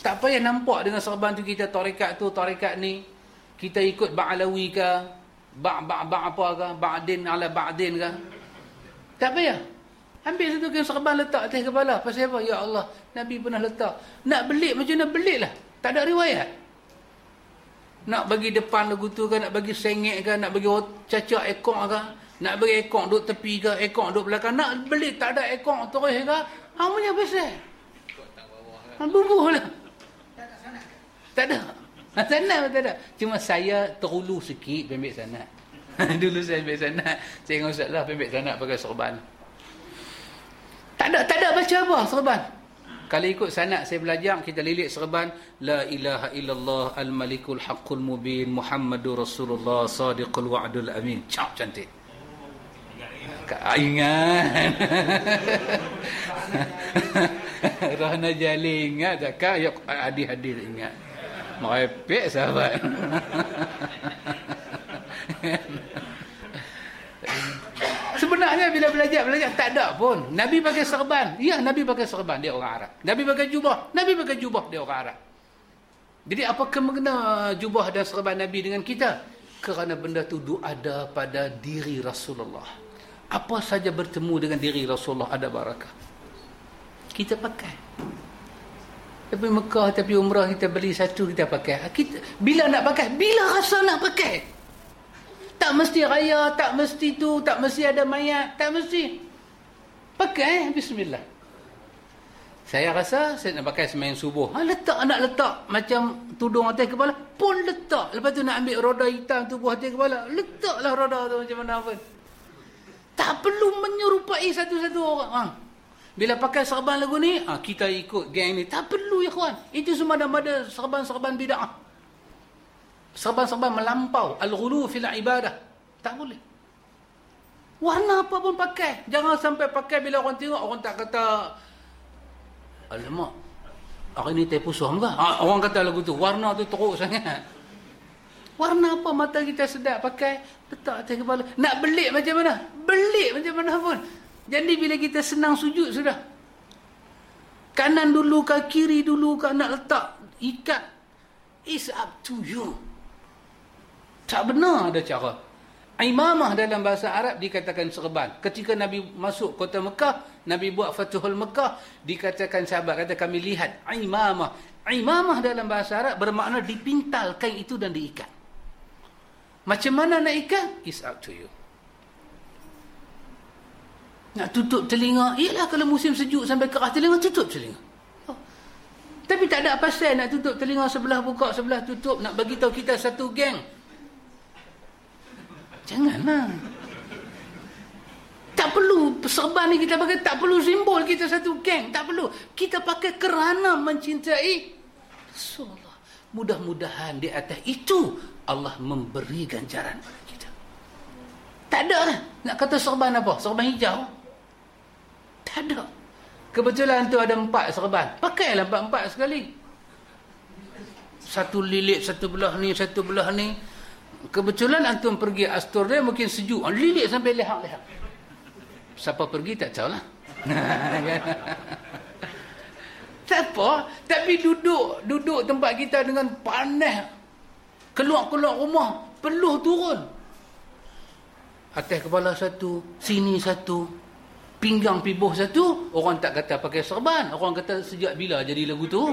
Speaker 1: Tak payah nampak dengan serban tu kita tarekat tu, tarekat ni. Kita ikut ba'alawi ke, ba'-ba' apa ke, ba'din ala ba'din ke. Tak payah. Ambil satu kain serban letak atas kepala. Pasal apa? Ya Allah, Nabi pernah letak. Nak belik macam mana belik lah. Tak ada riwayat. Nak bagi depan lagu tu ke, nak bagi sengit ke, nak bagi cacak ekor ke, nak bagi ekor duduk tepi ke, ekor duduk belakang. Nak belik tak ada ekor terus ke. Ha, punya pasal. Ha, bubuh lah. Tak ada. Ha, sana tak ada. Cuma saya terulu sikit pembek sana. Dulu saya pembek sana. Saya dengan Ustaz lah pembek sana pakai sorban. Tak ada, tak ada baca apa serban. Kalau ikut sanad saya belajar, kita lilit serban. La ilaha illallah al-malikul haqqul mubin Muhammadur Rasulullah sadiqul wa'dul amin. Cak cantik. Ingat. Rahna Jali ingat tak kak? Ya, hadir-hadir ingat. Merepek sahabat. Sebenarnya bila belajar, belajar tak ada pun. Nabi pakai serban. Ya, Nabi pakai serban. Dia orang Arab. Nabi pakai jubah. Nabi pakai jubah. Dia orang Arab. Jadi apa kemengena jubah dan serban Nabi dengan kita? Kerana benda tu ada pada diri Rasulullah. Apa saja bertemu dengan diri Rasulullah ada barakah. Kita pakai. Tapi Mekah, tapi Umrah kita beli satu kita pakai. Kita, bila nak pakai? Bila rasa nak pakai? Tak mesti raya, tak mesti tu, tak mesti ada mayat, tak mesti. Pakai, bismillah. Saya rasa saya nak pakai semain subuh. Ha, letak nak letak macam tudung atas kepala pun letak. Lepas tu nak ambil roda hitam tubuh atas kepala, letaklah roda tu macam mana pun. Tak perlu menyerupai satu-satu orang. Ha. Bila pakai serban lagu ni, ha, kita ikut geng ni. Tak perlu ya kawan. Itu semua ada serban-serban bid'ah serban-serban melampau al-ghulu fil ibadah. Tak boleh. Warna apa pun pakai. Jangan sampai pakai bila orang tengok orang tak kata alamak hari ni tepu suam ke ha, orang kata lagu tu warna tu teruk sangat. Warna apa mata kita sedap pakai? Letak atas kepala. Nak belik macam mana? Belik macam mana pun. Jadi bila kita senang sujud sudah. Kanan dulu ke kiri dulu ke nak letak ikat. It's up to you tak benar ada cara. Imamah dalam bahasa Arab dikatakan serban. Ketika Nabi masuk kota Mekah, Nabi buat Fatuhul Mekah, dikatakan sahabat kata kami lihat imamah. Imamah dalam bahasa Arab bermakna dipintal kain itu dan diikat. Macam mana nak ikat? It's up to you. Nak tutup telinga, ialah kalau musim sejuk sampai keras telinga, tutup telinga. Oh. Tapi tak ada pasal nak tutup telinga sebelah buka, sebelah tutup. Nak bagi tahu kita satu geng. Janganlah. Tak perlu serban ni kita pakai. Tak perlu simbol kita satu geng. Tak perlu. Kita pakai kerana mencintai Rasulullah. Mudah-mudahan di atas itu Allah memberi ganjaran pada kita. Tak ada lah. Nak kata serban apa? Serban hijau? Tak ada. Kebetulan tu ada empat serban. Pakailah empat-empat sekali. Satu lilit, satu belah ni, satu belah ni kebetulan antum pergi Astoria mungkin sejuk lilik sampai lehak-lehak siapa pergi tak tahulah tak apa tapi duduk duduk tempat kita dengan panas Keluar-keluar rumah, peluh turun. Atas kepala satu, sini satu, pinggang pibuh satu, orang tak kata pakai serban. Orang kata sejak bila jadi lagu tu.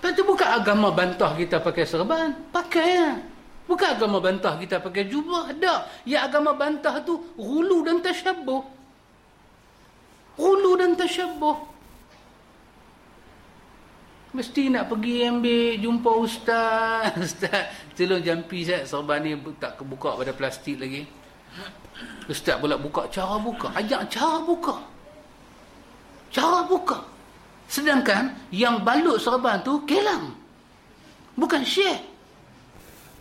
Speaker 1: Lepas tu bukan agama bantah kita pakai serban. Pakai ya. Bukan agama bantah kita pakai jubah. Tak. Ya agama bantah tu hulu dan tasyabuh. Hulu dan tasyabuh. Mesti nak pergi ambil jumpa ustaz. Ustaz, tolong jampi saya serban ni tak kebuka pada plastik lagi. Ustaz pula buka cara buka. Ajak cara buka. Cara buka. Sedangkan yang balut serban tu kelang. Bukan syekh.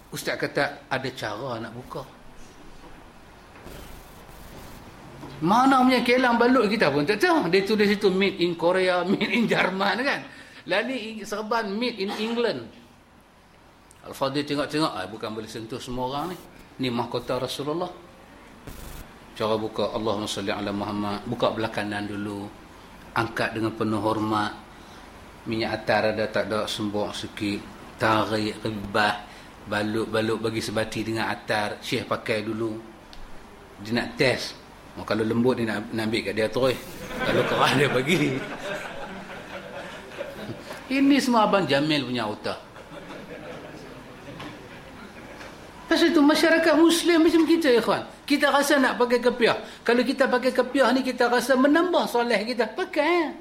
Speaker 1: Ustaz kata ada cara nak buka. Mana punya kelang balut kita pun tak tahu. Dia tulis itu made in Korea, made in Jerman kan. Lalu serban made in England. Al-Fadhil tengok-tengok. Ah, bukan boleh sentuh semua orang ni. Ni mahkota Rasulullah. Cara buka Allahumma salli ala Muhammad. Buka belah kanan dulu angkat dengan penuh hormat. Minyak atar ada tak ada sembok sikit. Tarik ribah balut-balut bagi sebati dengan atar. Syekh pakai dulu. Dia nak test. Oh, kalau lembut dia nak, nak ambil kat dia terus. Kalau keras dia bagi. Ini semua Abang Jamil punya otak. Pasal itu masyarakat Muslim macam kita ya kawan. Kita rasa nak pakai kepiah. Kalau kita pakai kepiah ni kita rasa menambah soleh kita. Pakai.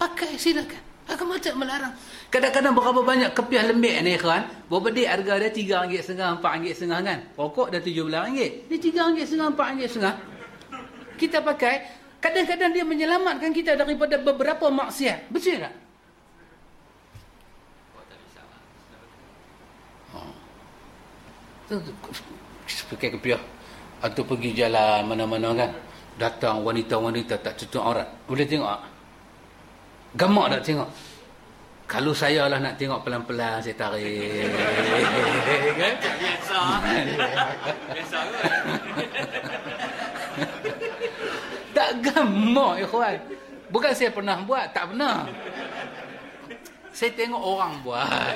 Speaker 1: Pakai silakan. Agama tak melarang. Kadang-kadang berapa banyak kepiah lembik ni kawan. Berapa dia harga dia tiga ringgit setengah, empat ringgit setengah kan. Rokok dah tujuh belah ringgit. Ni tiga ringgit setengah, empat ringgit setengah. Kita pakai. Kadang-kadang dia menyelamatkan kita daripada beberapa maksiat. Betul tak? pakai kepiah atau pergi jalan mana-mana kan datang wanita-wanita tak tutup aurat boleh tengok gamak tak tengok kalau saya lah nak tengok pelan-pelan saya tarik kan? biasa biasa tak gamak ikhwan bukan saya pernah buat tak pernah saya tengok orang buat.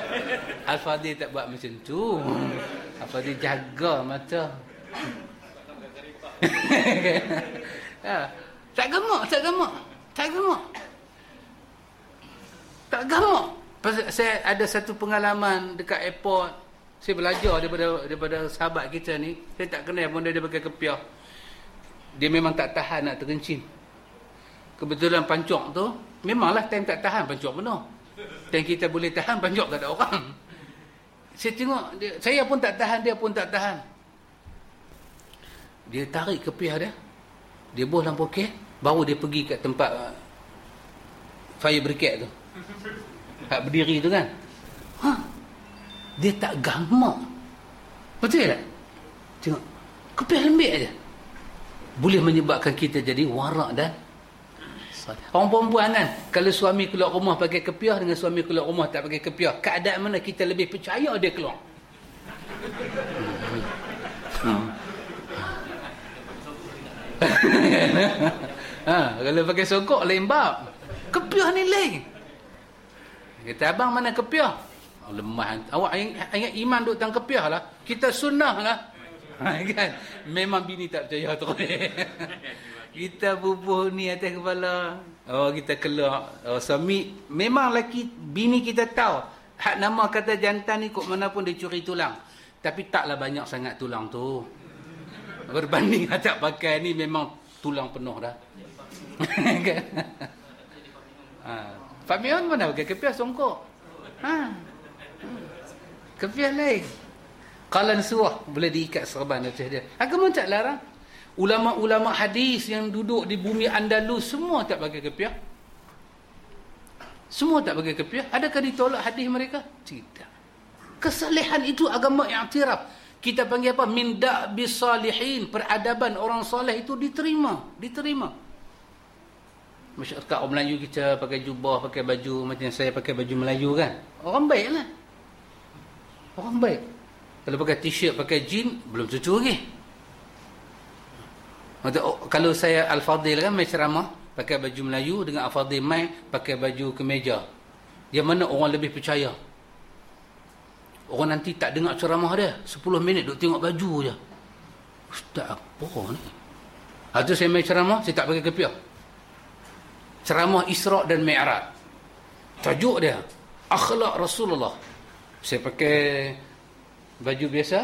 Speaker 1: Al-Fadhil tak buat macam tu. Al-Fadhil jaga mata. Ha. Tak gemak, tak gemak. Tak gemak. Tak gemak. Saya ada satu pengalaman dekat airport. Saya belajar daripada daripada sahabat kita ni. Saya tak kenal pun dia, pakai kepiah. Dia memang tak tahan nak terkencing. Kebetulan pancok tu, memanglah time tak tahan pancok penuh dan kita boleh tahan banyak tak ada orang saya tengok dia, saya pun tak tahan dia pun tak tahan dia tarik kepiah dia. Dia buah dalam poket baru dia pergi kat tempat uh, fire brigade tu. Kat berdiri tu kan? Ha? dia tak gamak betul tak? Tengok kepiah lembik aja. Boleh menyebabkan kita jadi warak dan Orang perempuan kan, kalau suami keluar rumah pakai kepiah dengan suami keluar rumah tak pakai kepiah, keadaan mana kita lebih percaya dia keluar? Hmm. ha, kalau pakai sokok lain bab. Kepiah ni lain. Kita abang mana kepiah? Oh, lemah. Awak ingat iman duk tang kepiah lah. Kita sunnah lah. Ha, kan? Memang bini tak percaya tu. kita bubuh ni atas kepala oh kita keluar oh, suami memang laki bini kita tahu hak nama kata jantan ni kok mana pun dia curi tulang tapi taklah banyak sangat tulang tu berbanding tak pakai ni memang tulang penuh dah ha. Famion mana pakai kepiah songkok ha. kepiah lain kalan suah boleh diikat serban atas dia agama tak larang Ulama-ulama hadis yang duduk di bumi Andalus semua tak pakai kepiah. Semua tak pakai kepiah. Adakah ditolak hadis mereka? Tidak. Kesalehan itu agama yang tirap. Kita panggil apa? Minda bisalihin. Peradaban orang saleh itu diterima. Diterima. Masyarakat orang Melayu kita pakai jubah, pakai baju. Macam saya pakai baju Melayu kan. Orang baik lah. Orang baik. Kalau pakai t-shirt, pakai jean, belum tentu lagi. Okay. Oh, kalau saya Al-Fadhil kan main ceramah pakai baju Melayu dengan Al-Fadhil main pakai baju kemeja Yang mana orang lebih percaya. Orang nanti tak dengar ceramah dia. 10 minit duk tengok baju je. Ustaz apa ni? Ada saya main ceramah, saya tak pakai kepiah. Ceramah Isra' dan Mi'raj. Tajuk dia. Akhlak Rasulullah. Saya pakai baju biasa.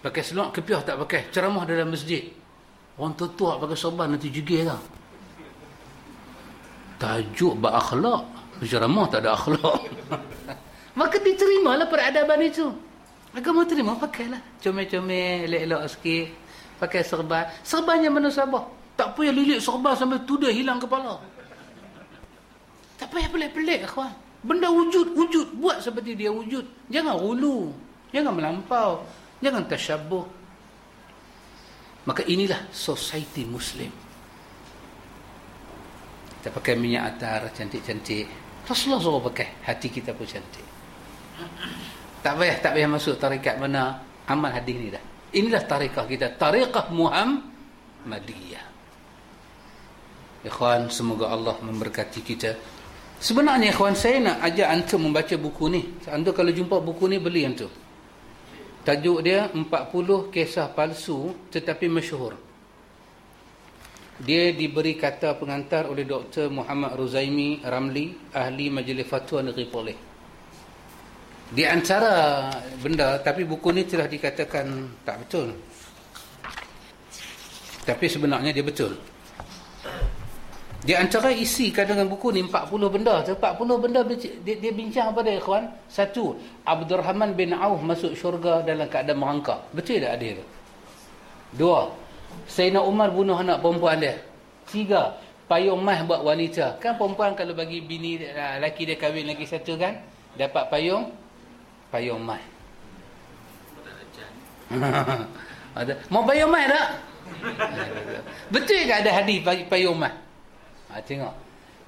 Speaker 1: Pakai seluar kepiah tak pakai. Ceramah dalam masjid. Orang tua-tua pakai sorban nanti jugih lah. Tajuk berakhlak. Ceramah tak ada akhlak. Maka diterimalah peradaban itu. Agama terima, pakailah. Comel-comel, elok-elok sikit. Pakai serban. Serbannya mana sabah? Tak payah lilit serban sampai tu dia hilang kepala. Tak payah pelik-pelik, kawan. Benda wujud, wujud. Buat seperti dia wujud. Jangan hulu. Jangan melampau. Jangan tersyabuh. Maka inilah society Muslim. Kita pakai minyak atar cantik-cantik. Rasulullah suruh pakai. Hati kita pun cantik. Tak payah, tak payah masuk tarikat mana amal hadis ni dah. Inilah tarikah kita. Tarikah Muhammadiyah. Ikhwan, semoga Allah memberkati kita. Sebenarnya ikhwan, saya nak ajak antum membaca buku ni. Antum kalau jumpa buku ni, beli antum. Tajuk dia 40 kisah palsu tetapi masyhur. Dia diberi kata pengantar oleh Dr. Muhammad Ruzaimi Ramli, ahli Majlis Fatwa Negeri Poleh. Di antara benda tapi buku ni telah dikatakan tak betul. Tapi sebenarnya dia betul. Di antara isi kandungan buku ni 40 benda. 40 benda dia, dia bincang apa dia ikhwan? Satu, Abdul Rahman bin Auf masuk syurga dalam keadaan merangkak. Betul tak tu? Dua, Sayyidina Umar bunuh anak perempuan dia. Tiga, payung mah buat wanita. Kan perempuan kalau bagi bini lelaki dia kahwin lagi satu kan? Dapat payung payung mai. ada. Mau payung mai tak? Betul ke ada hadis bagi payung mai? Ha, tengok.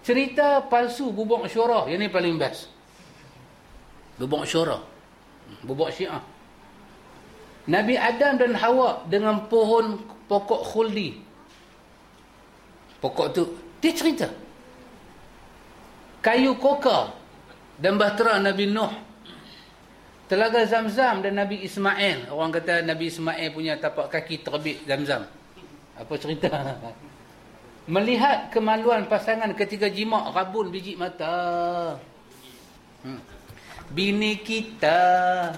Speaker 1: Cerita palsu bubuk syurah. Yang ni paling best. Bubuk syurah. Bubuk syiah. Nabi Adam dan Hawa dengan pohon pokok khuldi. Pokok tu, dia cerita. Kayu koka dan bahtera Nabi Nuh Telaga Zamzam dan Nabi Ismail. Orang kata Nabi Ismail punya tapak kaki terbit Zamzam. Apa cerita? Melihat kemaluan pasangan ketika jimak rabun biji mata. Hmm. Bini kita.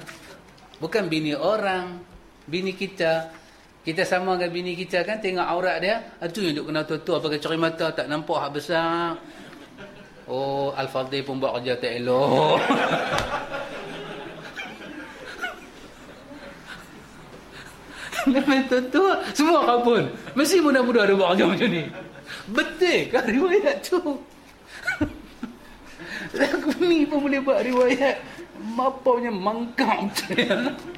Speaker 1: Bukan bini orang. Bini kita. Kita sama dengan bini kita kan tengok aurat dia. Itu ah, yang duk kena tua-tua pakai cari mata tak nampak hak besar. Oh, Al-Fadhil pun buat kerja tak elok. Memang tua Semua kabun Mesti muda-muda ada buat kerja macam ni. Betul kan riwayat tu? Lagu ni pun boleh buat riwayat. Apa punya mangkam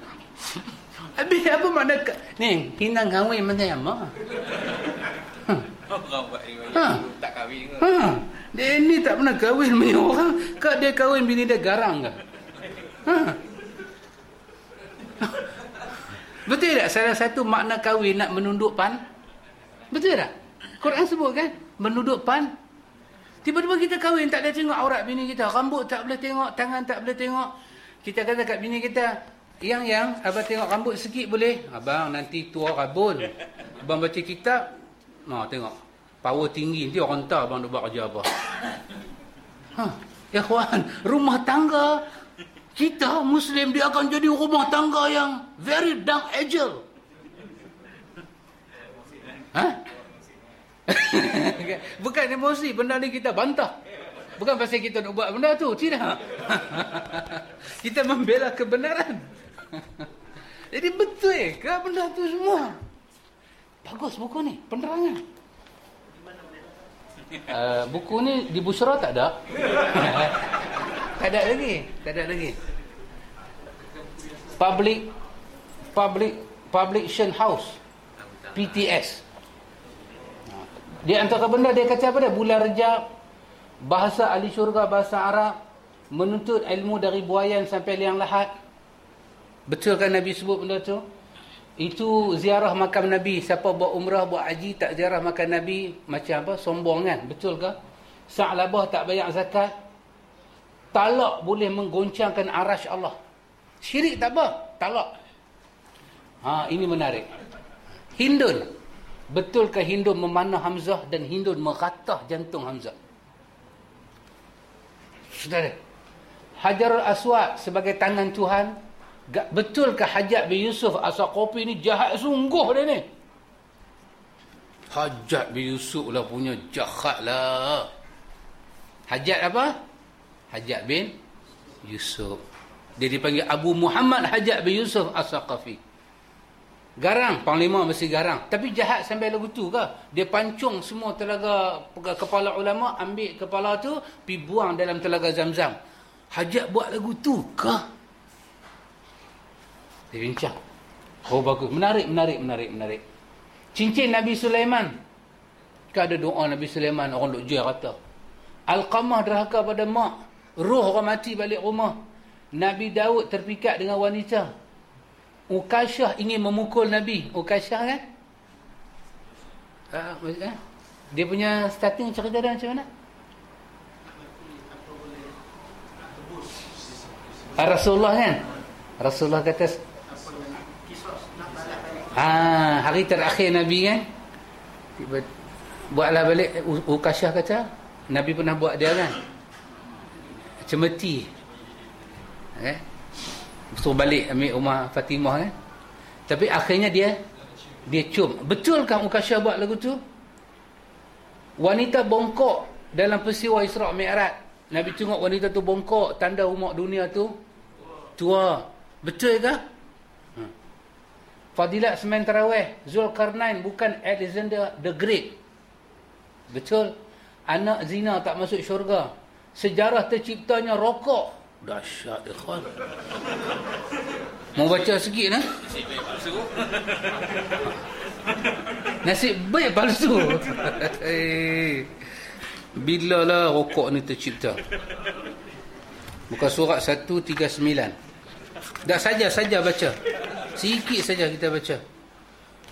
Speaker 1: Habis apa makna Ni Hinang kahwin macam apa?
Speaker 2: Orang buat riwayat? Ha. Tak kahwin ke?
Speaker 1: Ha. Dia ni tak pernah kahwin punya orang. Kak dia kahwin bini dia garang ke? Ha Betul tak salah satu makna kahwin nak menunduk pan? Betul tak? Quran sebut kan? Menunduk pan. Tiba-tiba kita kahwin tak boleh tengok aurat bini kita. Rambut tak boleh tengok, tangan tak boleh tengok. Kita kata kat bini kita, yang yang abang tengok rambut sikit boleh? Abang nanti tua rabun. Abang baca kitab, nah tengok. Power tinggi, nanti orang tahu abang nak buat kerja apa. Ha, ya kawan, rumah tangga kita Muslim dia akan jadi rumah tangga yang very dark angel. Ha? Bukan emosi, benda ni kita bantah. Bukan pasal kita nak buat benda tu, tidak. kita membela kebenaran. Jadi betul ke benda tu semua? Bagus buku ni, penerangan. Uh, buku ni di Busra tak ada. tak ada lagi, tak ada lagi. Public Public Publication House PTS. Di antara benda dia kata apa dia? Bulan Rejab bahasa ahli syurga bahasa Arab menuntut ilmu dari buayan sampai liang lahat. Betul kan Nabi sebut benda tu? Itu ziarah makam Nabi. Siapa buat umrah, buat haji, tak ziarah makam Nabi. Macam apa? Sombong kan? Betul ke? Sa'labah tak bayar zakat talak boleh menggoncangkan arash Allah. Syirik tak apa, talak. Ha, ini menarik. Hindun. Betulkah Hindun memanah Hamzah dan Hindun meratah jantung Hamzah? Saudara. Hajarul Aswad sebagai tangan Tuhan. Betulkah Hajat bin Yusuf asal kopi ni jahat sungguh dia ni? Hajat bin Yusuf lah punya jahat lah. Hajat apa? Hajat bin Yusuf. Dia dipanggil Abu Muhammad Hajat bin Yusuf As-Saqafi. Garang, panglima mesti garang. Tapi jahat sampai lagu tu ke? Dia pancung semua telaga kepala ulama, ambil kepala tu, pi buang dalam telaga zam-zam. Hajat buat lagu tu ke? Dia bincang. Oh bagus. Menarik, menarik, menarik, menarik. Cincin Nabi Sulaiman. Kan ada doa Nabi Sulaiman, orang duk jual kata. Al-Qamah derhaka pada mak. Roh orang mati balik rumah. Nabi Daud terpikat dengan wanita. Ukasyah ingin memukul Nabi. Ukasyah kan? Uh, uh, dia punya starting cerita dia macam mana? Uh, Rasulullah kan? Rasulullah kata Ah, hari terakhir Nabi kan? Buatlah balik Ukasyah kata Nabi pernah buat dia kan? Cemeti. Eh? suruh balik ambil rumah Fatimah kan tapi akhirnya dia dia cium betul kan Ukasha buat lagu tu wanita bongkok dalam peristiwa Isra' Mi'raj Nabi tengok wanita tu bongkok tanda umat dunia tu tua betul ha. Fadilat Semen Tarawih Zulkarnain bukan Alexander the Great betul anak zina tak masuk syurga sejarah terciptanya rokok Dahsyat ikhwan. Mau baca sikit nah? Nasib baik palsu. Nasib baik palsu. Bila lah rokok ni tercipta? Bukan surat 139. Dah saja-saja baca. Sikit saja kita baca.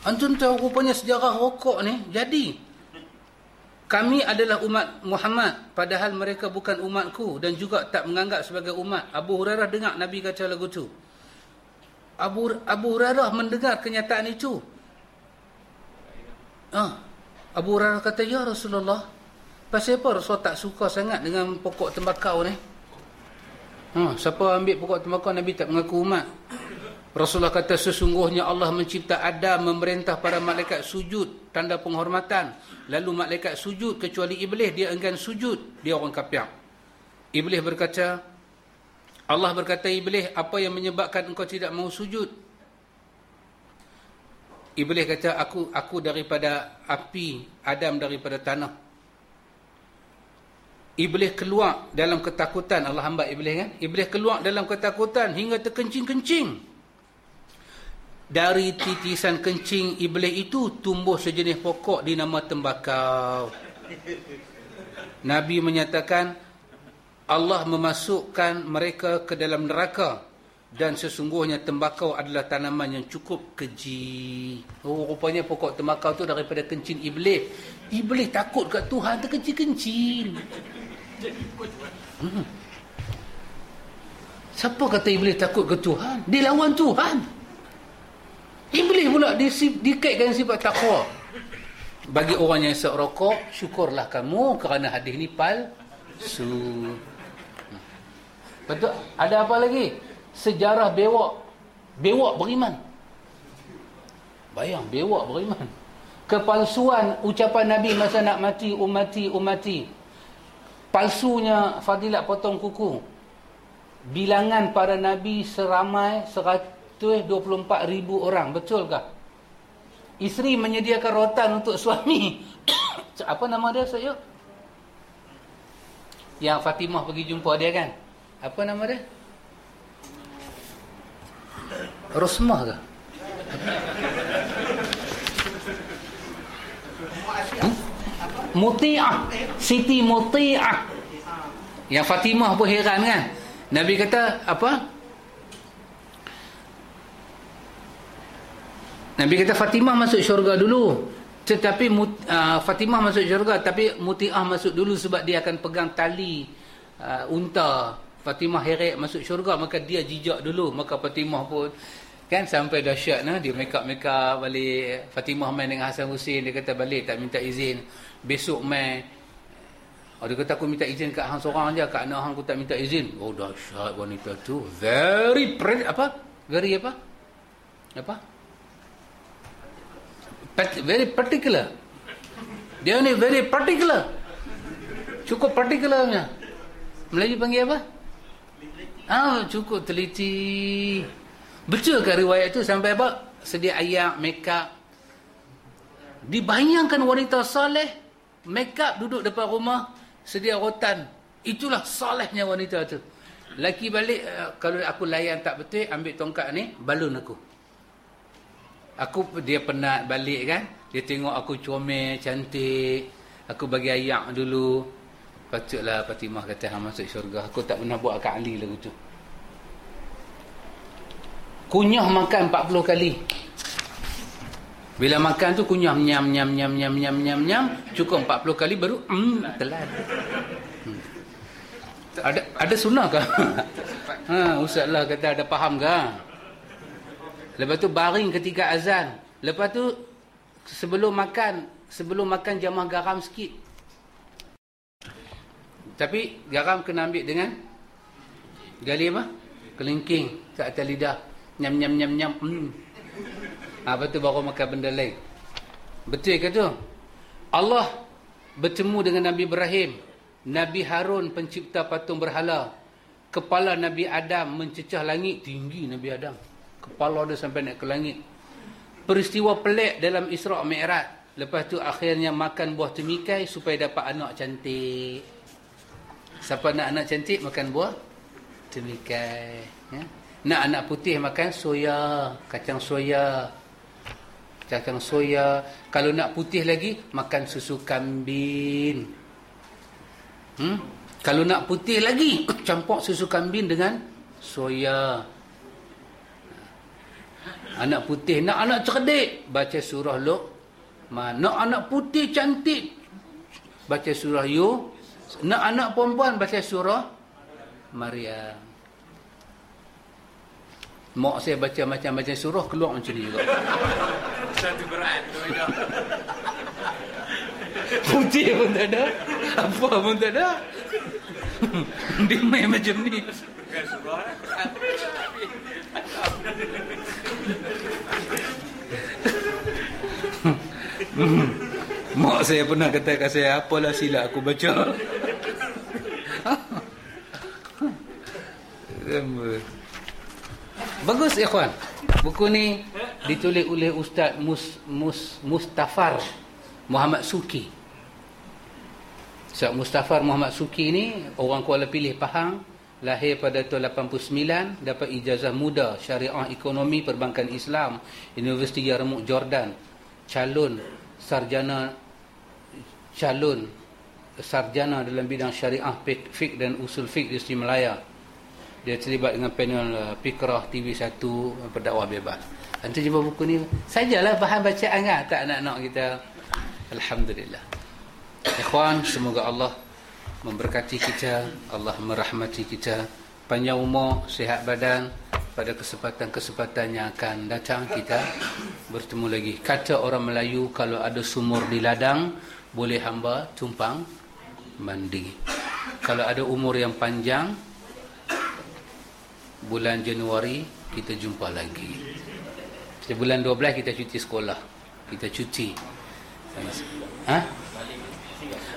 Speaker 1: Antum tahu rupanya sejarah rokok ni jadi kami adalah umat Muhammad padahal mereka bukan umatku dan juga tak menganggap sebagai umat. Abu Hurairah dengar Nabi kata lagu tu. Abu Abu Hurairah mendengar kenyataan itu. Ah, Abu Hurairah kata, "Ya Rasulullah, pasal apa Rasul tak suka sangat dengan pokok tembakau ni?" Ha, siapa ambil pokok tembakau Nabi tak mengaku umat. Rasulullah kata sesungguhnya Allah mencipta Adam memerintah para malaikat sujud tanda penghormatan. Lalu malaikat sujud kecuali iblis dia enggan sujud. Dia orang kafir iblis berkata Allah berkata iblis apa yang menyebabkan engkau tidak mau sujud? Iblis kata aku aku daripada api Adam daripada tanah Iblis keluar dalam ketakutan Allah hamba iblis kan Iblis keluar dalam ketakutan hingga terkencing-kencing dari titisan kencing iblis itu tumbuh sejenis pokok dinama tembakau. Nabi menyatakan Allah memasukkan mereka ke dalam neraka dan sesungguhnya tembakau adalah tanaman yang cukup keji. Oh rupanya pokok tembakau tu daripada kencing iblis. Iblis takut kat Tuhan terkencing-kencing. Hmm. Siapa kata iblis takut ke Tuhan? Dia lawan Tuhan. Iblis pula di, dikaitkan sifat takwa. Bagi orang yang isap rokok, syukurlah kamu kerana hadis ni palsu. Betul? Ada apa lagi? Sejarah bewak. Bewak beriman. Bayang, bewak beriman. Kepalsuan ucapan Nabi masa nak mati, umati, umati. Palsunya fadilat potong kuku. Bilangan para Nabi seramai 124 ribu orang betulkah? Isteri menyediakan rotan untuk suami. Apa nama dia saya yang Fatimah pergi jumpa dia kan? Apa nama dia? Rosmah ke Muti'ah. Siti Muti'ah. Yang Fatimah pun heran kan? Nabi kata apa? Nabi kata Fatimah masuk syurga dulu. Tetapi uh, Fatimah masuk syurga tapi Mutiah masuk dulu sebab dia akan pegang tali uh, unta. Fatimah heret masuk syurga maka dia jijak dulu. Maka Fatimah pun kan sampai dahsyat nah dia make up make up balik Fatimah main dengan Hasan Hussein dia kata balik tak minta izin. Besok main. Oh, dia kata aku minta izin kat hang seorang aja kat anak hang aku tak minta izin. Oh dahsyat wanita tu. Very apa? Very apa? Apa? Very particular. Dia ni very particular. Cukup particularnya. Melayu panggil apa? Ah, cukup teliti. Betul ke riwayat itu sampai apa? Sedia ayak, make up. Dibayangkan wanita saleh, make up duduk depan rumah, sedia rotan. Itulah salehnya wanita itu. Laki balik, uh, kalau aku layan tak betul, ambil tongkat ni, balun aku. Aku, dia penat balik kan. Dia tengok aku comel, cantik. Aku bagi ayak dulu. Patutlah Fatimah kata hang masuk syurga. Aku tak pernah buat akak Ali lagu tu. Kunyah makan 40 kali. Bila makan tu kunyah nyam nyam nyam nyam nyam nyam nyam cukup 40 kali baru mm, telan. Hmm. Ada ada sunnah ke? ha, ustazlah kata ada faham ke? Lepas tu baring ketika azan. Lepas tu sebelum makan, sebelum makan jamah garam sikit. Tapi garam kena ambil dengan gali apa? Kelingking kat atas lidah. Nyam nyam nyam nyam. Hmm. Lepas tu baru makan benda lain. Betul ke tu? Allah bertemu dengan Nabi Ibrahim. Nabi Harun pencipta patung berhala. Kepala Nabi Adam mencecah langit. Tinggi Nabi Adam. Kepala dia sampai naik ke langit. Peristiwa pelik dalam Isra' Mi'raj. Lepas tu akhirnya makan buah temikai supaya dapat anak cantik. Siapa nak anak cantik makan buah temikai. Ya? Nak anak putih makan soya, kacang soya. Kacang soya. Kalau nak putih lagi makan susu kambing. Hmm? Kalau nak putih lagi campur susu kambing dengan soya. Anak putih nak anak cerdik baca surah Luqman. Nak anak putih cantik baca surah Yu nak anak perempuan baca surah Maryam. Mak saya baca macam-macam surah keluar macam ni juga.
Speaker 2: Satu berat tu
Speaker 1: Putih pun tak ada. Apa pun tak ada. Dia main macam ni. Bukan surah lah. Mak saya pernah kata kat saya, apalah silap aku baca. Bagus ikhwan. Buku ni ditulis oleh Ustaz Mus, Mus, Mustafar Muhammad Suki. Ustaz Mustafar Muhammad Suki ni orang Kuala Pilih Pahang, lahir pada tahun 89, dapat ijazah muda syariah ekonomi perbankan Islam Universiti Yarmouk Jordan. Calon sarjana calon sarjana dalam bidang syariah fiqh dan usul fiqh di Sri Malaya dia terlibat dengan panel uh, Pikrah TV1 pendakwah bebas. Nanti jumpa buku ni sajalah bahan bacaan kan tak anak-anak kita. Alhamdulillah. Ikhwan semoga Allah memberkati kita Allah merahmati kita. Panjang umur sihat badan pada kesempatan-kesempatan yang akan datang kita bertemu lagi. Kata orang Melayu kalau ada sumur di ladang boleh hamba tumpang mandi. Kalau ada umur yang panjang bulan Januari kita jumpa lagi. Jadi bulan 12 kita cuti sekolah. Kita cuti. Ha?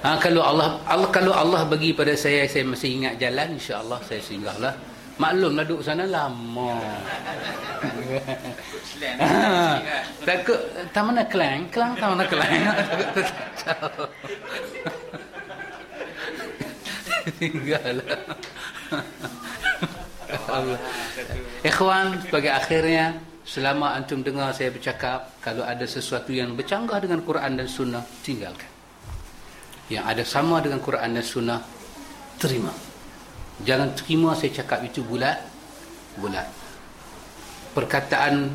Speaker 1: Ha, kalau Allah Allah kalau Allah bagi pada saya saya masih ingat jalan insya-Allah saya singgahlah. Maklumlah duduk sana lama. ha, takut tak mana kelang, kelang tak mana kelang. Tinggallah. Allah. Ikhwan, sebagai akhirnya, selama antum dengar saya bercakap, kalau ada sesuatu yang bercanggah dengan Quran dan Sunnah, tinggalkan. Yang ada sama dengan Quran dan Sunnah, terima. Jangan terima saya cakap itu bulat, bulat. Perkataan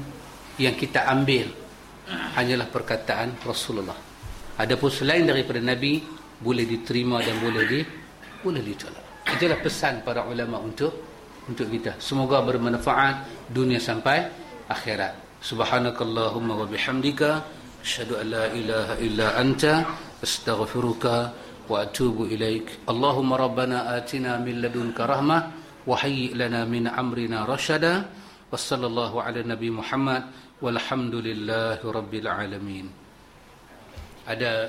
Speaker 1: yang kita ambil hanyalah perkataan Rasulullah. Adapun selain daripada Nabi, boleh diterima dan boleh di boleh ditolak. Itu itulah pesan para ulama untuk untuk kita. Semoga bermanfaat dunia sampai akhirat. Subhanakallahumma wa bihamdika asyhadu an la ilaha illa anta astaghfiruka wa atubu ilaik. Allahumma rabbana atina min ladunka rahmah wa hayyi lana min amrina rashada. Wa sallallahu ala nabi muhammad walhamdulillahi rabbil alamin. Ada